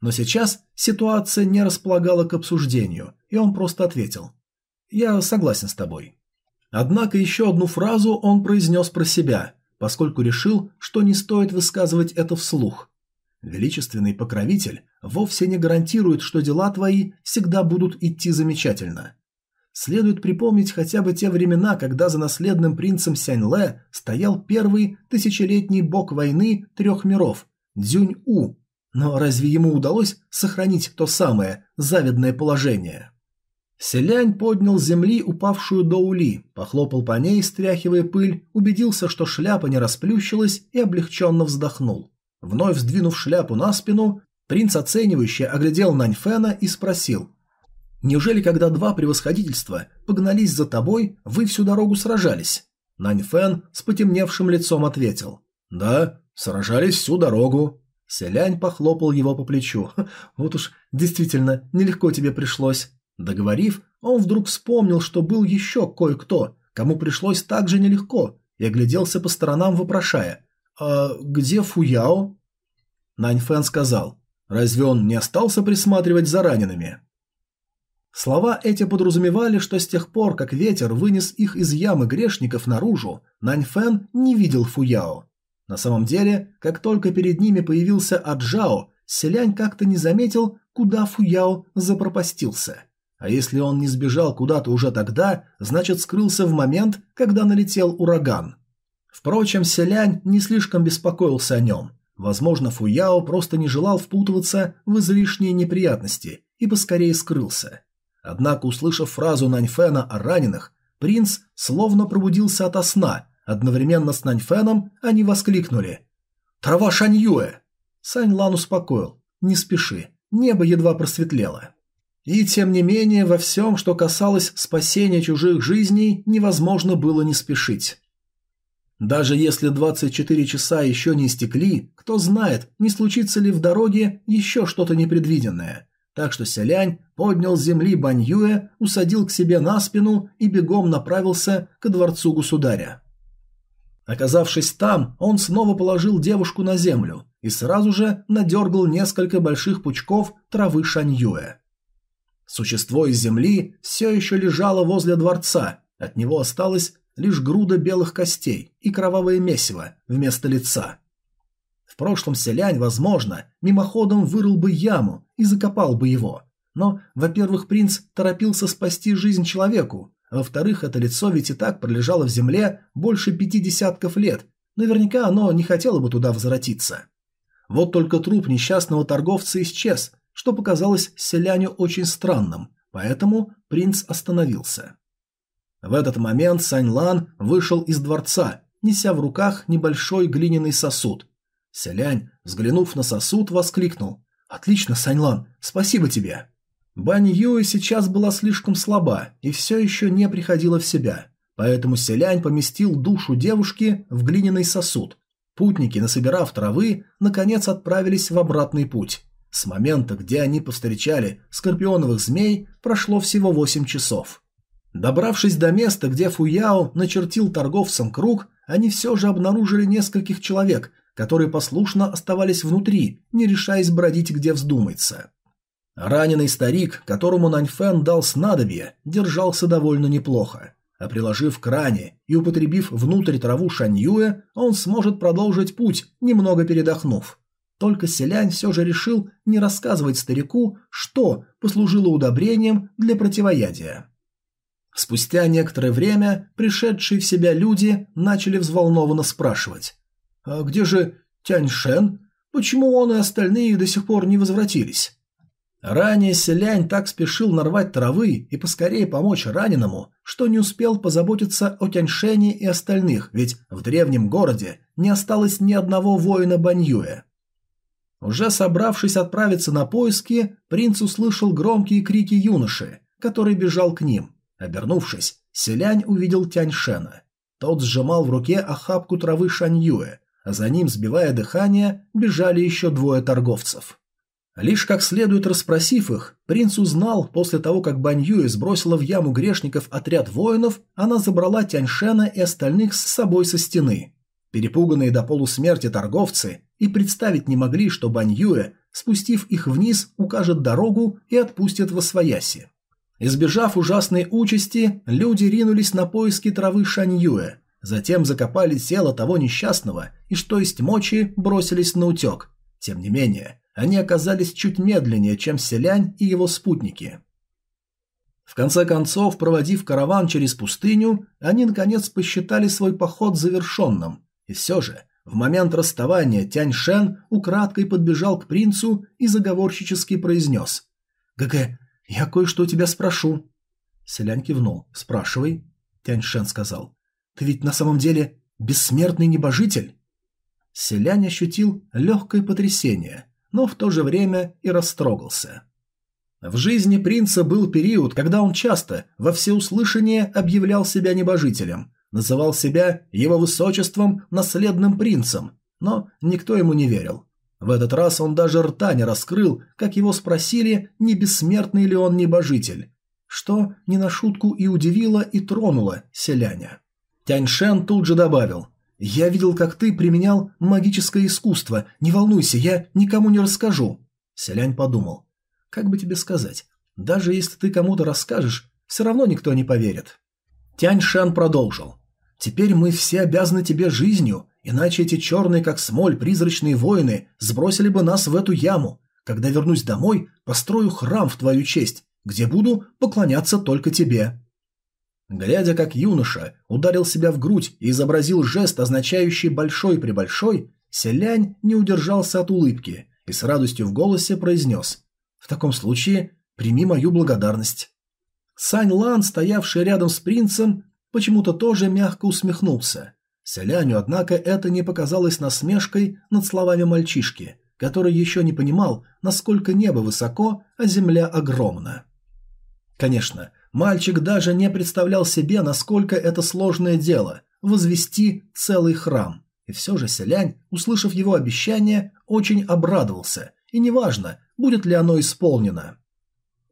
Но сейчас ситуация не располагала к обсуждению, и он просто ответил «Я согласен с тобой». Однако еще одну фразу он произнес про себя – поскольку решил, что не стоит высказывать это вслух. Величественный покровитель вовсе не гарантирует, что дела твои всегда будут идти замечательно. Следует припомнить хотя бы те времена, когда за наследным принцем Сяньле стоял первый тысячелетний бог войны трех миров – Дзюнь-У. Но разве ему удалось сохранить то самое завидное положение? Селянь поднял с земли упавшую доули, похлопал по ней, стряхивая пыль, убедился, что шляпа не расплющилась и облегченно вздохнул. Вновь сдвинув шляпу на спину, принц оценивающе оглядел Наньфена и спросил. «Неужели, когда два превосходительства погнались за тобой, вы всю дорогу сражались?» Наньфен с потемневшим лицом ответил. «Да, сражались всю дорогу». Селянь похлопал его по плечу. «Вот уж действительно нелегко тебе пришлось. Договорив, он вдруг вспомнил, что был еще кое-кто, кому пришлось так же нелегко, и огляделся по сторонам, вопрошая «А где Фуяо?» Нань Фэн сказал «Разве он не остался присматривать за ранеными?» Слова эти подразумевали, что с тех пор, как ветер вынес их из ямы грешников наружу, Наньфэн не видел Фуяо. На самом деле, как только перед ними появился Аджао, Селянь как-то не заметил, куда Фуяо запропастился. А если он не сбежал куда-то уже тогда, значит скрылся в момент, когда налетел ураган. Впрочем, Селянь не слишком беспокоился о нем. Возможно, Фуяо просто не желал впутываться в излишние неприятности и поскорее скрылся. Однако, услышав фразу Наньфена о раненых, принц словно пробудился ото сна. Одновременно с Наньфеном они воскликнули «Трава Шаньюэ!» Сань Лан успокоил «Не спеши, небо едва просветлело». И тем не менее, во всем, что касалось спасения чужих жизней, невозможно было не спешить. Даже если 24 часа еще не истекли, кто знает, не случится ли в дороге еще что-то непредвиденное. Так что Селянь поднял с земли Баньюэ, усадил к себе на спину и бегом направился к дворцу государя. Оказавшись там, он снова положил девушку на землю и сразу же надергал несколько больших пучков травы Шаньюэ. Существо из земли все еще лежало возле дворца, от него осталась лишь груда белых костей и кровавое месиво вместо лица. В прошлом селянь, возможно, мимоходом вырыл бы яму и закопал бы его. Но, во-первых, принц торопился спасти жизнь человеку, а во-вторых, это лицо ведь и так пролежало в земле больше пяти десятков лет. Наверняка оно не хотело бы туда возвратиться. Вот только труп несчастного торговца исчез, что показалось селяню очень странным, поэтому принц остановился. В этот момент Сань Лан вышел из дворца, неся в руках небольшой глиняный сосуд, Селянь, взглянув на сосуд, воскликнул. «Отлично, Саньлан, спасибо тебе!» Бань Юэ сейчас была слишком слаба и все еще не приходила в себя, поэтому Селянь поместил душу девушки в глиняный сосуд. Путники, насобирав травы, наконец отправились в обратный путь. С момента, где они повстречали скорпионовых змей, прошло всего 8 часов. Добравшись до места, где Фуяо начертил торговцам круг, они все же обнаружили нескольких человек, которые послушно оставались внутри, не решаясь бродить где вздумается. Раненый старик, которому Наньфэн дал снадобье, держался довольно неплохо. А приложив к ране и употребив внутрь траву Шаньюэ, он сможет продолжить путь, немного передохнув. Только селянь все же решил не рассказывать старику, что послужило удобрением для противоядия. Спустя некоторое время пришедшие в себя люди начали взволнованно спрашивать. «А где же Тяньшен? Почему он и остальные до сих пор не возвратились?» Ранее селянь так спешил нарвать травы и поскорее помочь раненому, что не успел позаботиться о Тяньшене и остальных, ведь в древнем городе не осталось ни одного воина Баньюэ. Уже собравшись отправиться на поиски, принц услышал громкие крики юноши, который бежал к ним. Обернувшись, селянь увидел Тяньшена. Тот сжимал в руке охапку травы Шаньюэ, а за ним, сбивая дыхание, бежали еще двое торговцев. Лишь как следует расспросив их, принц узнал, после того, как Баньюэ сбросила в яму грешников отряд воинов, она забрала Тяньшена и остальных с собой со стены. Перепуганные до полусмерти торговцы и представить не могли, что Баньюэ, спустив их вниз, укажет дорогу и отпустит во свояси. Избежав ужасной участи, люди ринулись на поиски травы Шаньюэ, Затем закопали тело того несчастного и, что есть мочи, бросились на утек. Тем не менее, они оказались чуть медленнее, чем Селянь и его спутники. В конце концов, проводив караван через пустыню, они наконец посчитали свой поход завершенным. И все же, в момент расставания Тянь Шен украдкой подбежал к принцу и заговорщически произнес. «ГГ, я кое-что у тебя спрошу». Селянь кивнул. «Спрашивай». Тянь Шен сказал. Ты ведь на самом деле бессмертный небожитель?» Селянь ощутил легкое потрясение, но в то же время и растрогался. В жизни принца был период, когда он часто во всеуслышание объявлял себя небожителем, называл себя его высочеством наследным принцем, но никто ему не верил. В этот раз он даже рта не раскрыл, как его спросили, не бессмертный ли он небожитель, что не на шутку и удивило и тронуло селяня. Тяньшен тут же добавил. «Я видел, как ты применял магическое искусство. Не волнуйся, я никому не расскажу». Селянь подумал. «Как бы тебе сказать? Даже если ты кому-то расскажешь, все равно никто не поверит. Тянь Шан продолжил. Теперь мы все обязаны тебе жизнью, иначе эти черные, как смоль, призрачные воины сбросили бы нас в эту яму. Когда вернусь домой, построю храм в твою честь, где буду поклоняться только тебе». Глядя, как юноша ударил себя в грудь и изобразил жест, означающий «большой-пребольшой», Селянь не удержался от улыбки и с радостью в голосе произнес «В таком случае прими мою благодарность». Сань Лан, стоявший рядом с принцем, почему-то тоже мягко усмехнулся. Селяню, однако, это не показалось насмешкой над словами мальчишки, который еще не понимал, насколько небо высоко, а земля огромна. Конечно, мальчик даже не представлял себе, насколько это сложное дело – возвести целый храм. И все же Селянь, услышав его обещание, очень обрадовался, и неважно, будет ли оно исполнено.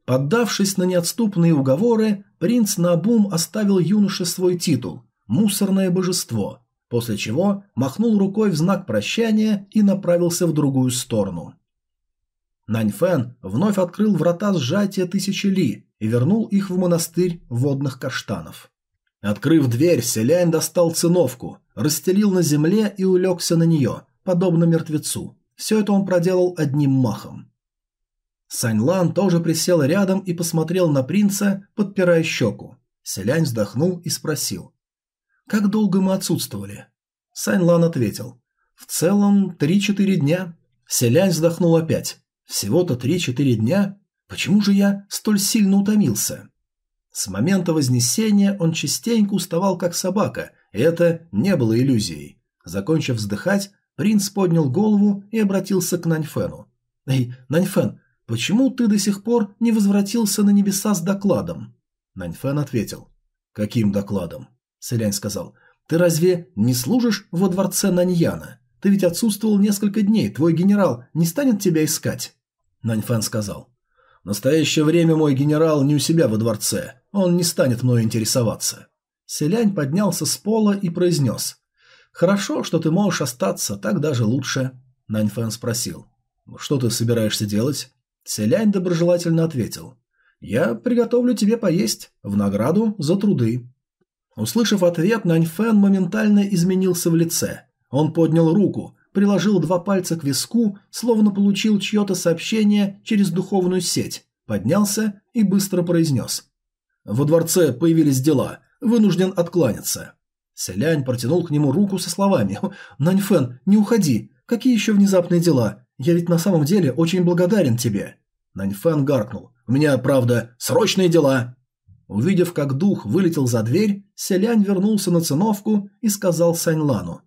Поддавшись на неотступные уговоры, принц Набум оставил юноше свой титул – «Мусорное божество», после чего махнул рукой в знак прощания и направился в другую сторону. Наньфэн вновь открыл врата сжатия тысячи ли и вернул их в монастырь водных каштанов. Открыв дверь, селянь достал циновку, расстелил на земле и улегся на нее, подобно мертвецу. Все это он проделал одним махом. Саньлан тоже присел рядом и посмотрел на принца, подпирая щеку. Селянь вздохнул и спросил. «Как долго мы отсутствовали?» Саньлан ответил. «В целом, три-четыре дня». Селянь вздохнул опять. «Всего-то три-четыре дня? Почему же я столь сильно утомился?» С момента Вознесения он частенько уставал как собака, и это не было иллюзией. Закончив вздыхать, принц поднял голову и обратился к Наньфену. «Эй, Наньфен, «Почему ты до сих пор не возвратился на небеса с докладом?» Наньфэн ответил. «Каким докладом?» Селянь сказал. «Ты разве не служишь во дворце Наньяна? Ты ведь отсутствовал несколько дней, твой генерал не станет тебя искать?» Наньфэн сказал. «В настоящее время мой генерал не у себя во дворце, он не станет мною интересоваться». Селянь поднялся с пола и произнес. «Хорошо, что ты можешь остаться, так даже лучше». Наньфэн спросил. «Что ты собираешься делать?» Селянь доброжелательно ответил. «Я приготовлю тебе поесть, в награду за труды». Услышав ответ, Наньфэн моментально изменился в лице. Он поднял руку, приложил два пальца к виску, словно получил чье-то сообщение через духовную сеть, поднялся и быстро произнес. «Во дворце появились дела, вынужден откланяться». Селянь протянул к нему руку со словами «Наньфэн, не уходи, какие еще внезапные дела? Я ведь на самом деле очень благодарен тебе». Наньфэн гаркнул. «У меня, правда, срочные дела». Увидев, как дух вылетел за дверь, Селянь вернулся на циновку и сказал Саньлану.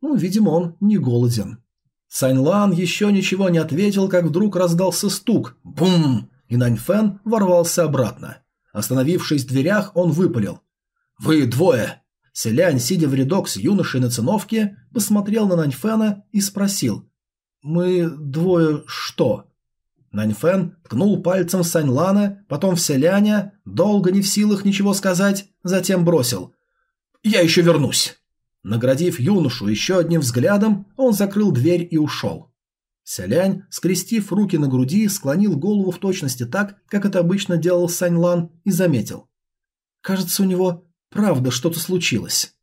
«Ну, видимо, он не голоден». Саньлан еще ничего не ответил, как вдруг раздался стук. Бум! И Наньфэн ворвался обратно. Остановившись в дверях, он выпалил. «Вы двое!» Селянь, сидя в рядок с юношей на циновке, посмотрел на Наньфэна и спросил. «Мы двое что?» Наньфэн ткнул пальцем Саньлана, потом в Селяня, долго не в силах ничего сказать, затем бросил. «Я еще вернусь!» Наградив юношу еще одним взглядом, он закрыл дверь и ушел. Селянь, скрестив руки на груди, склонил голову в точности так, как это обычно делал Саньлан, и заметил. «Кажется, у него правда что-то случилось».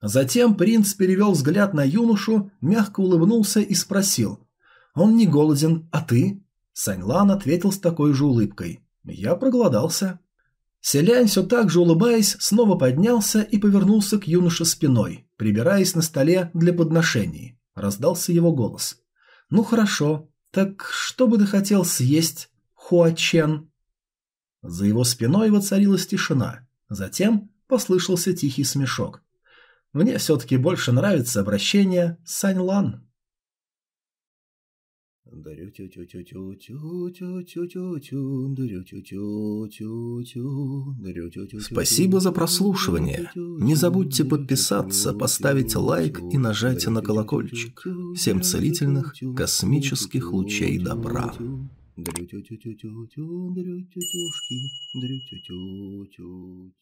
Затем принц перевел взгляд на юношу, мягко улыбнулся и спросил. «Он не голоден, а ты?» Саньлан ответил с такой же улыбкой. «Я проголодался». Селянь, все так же улыбаясь, снова поднялся и повернулся к юноше спиной, прибираясь на столе для подношений. Раздался его голос. «Ну хорошо, так что бы ты хотел съесть, Хуачен?» За его спиной воцарилась тишина. Затем послышался тихий смешок. Мне все-таки больше нравится обращение Сань Лан. Спасибо за прослушивание. Не забудьте подписаться, поставить лайк и нажать на колокольчик. Всем целительных космических лучей добра. Дрю-тю-тю-тю-тю-тю, дрю-тю-тюшки, дрю-тю-тю-тю-тю.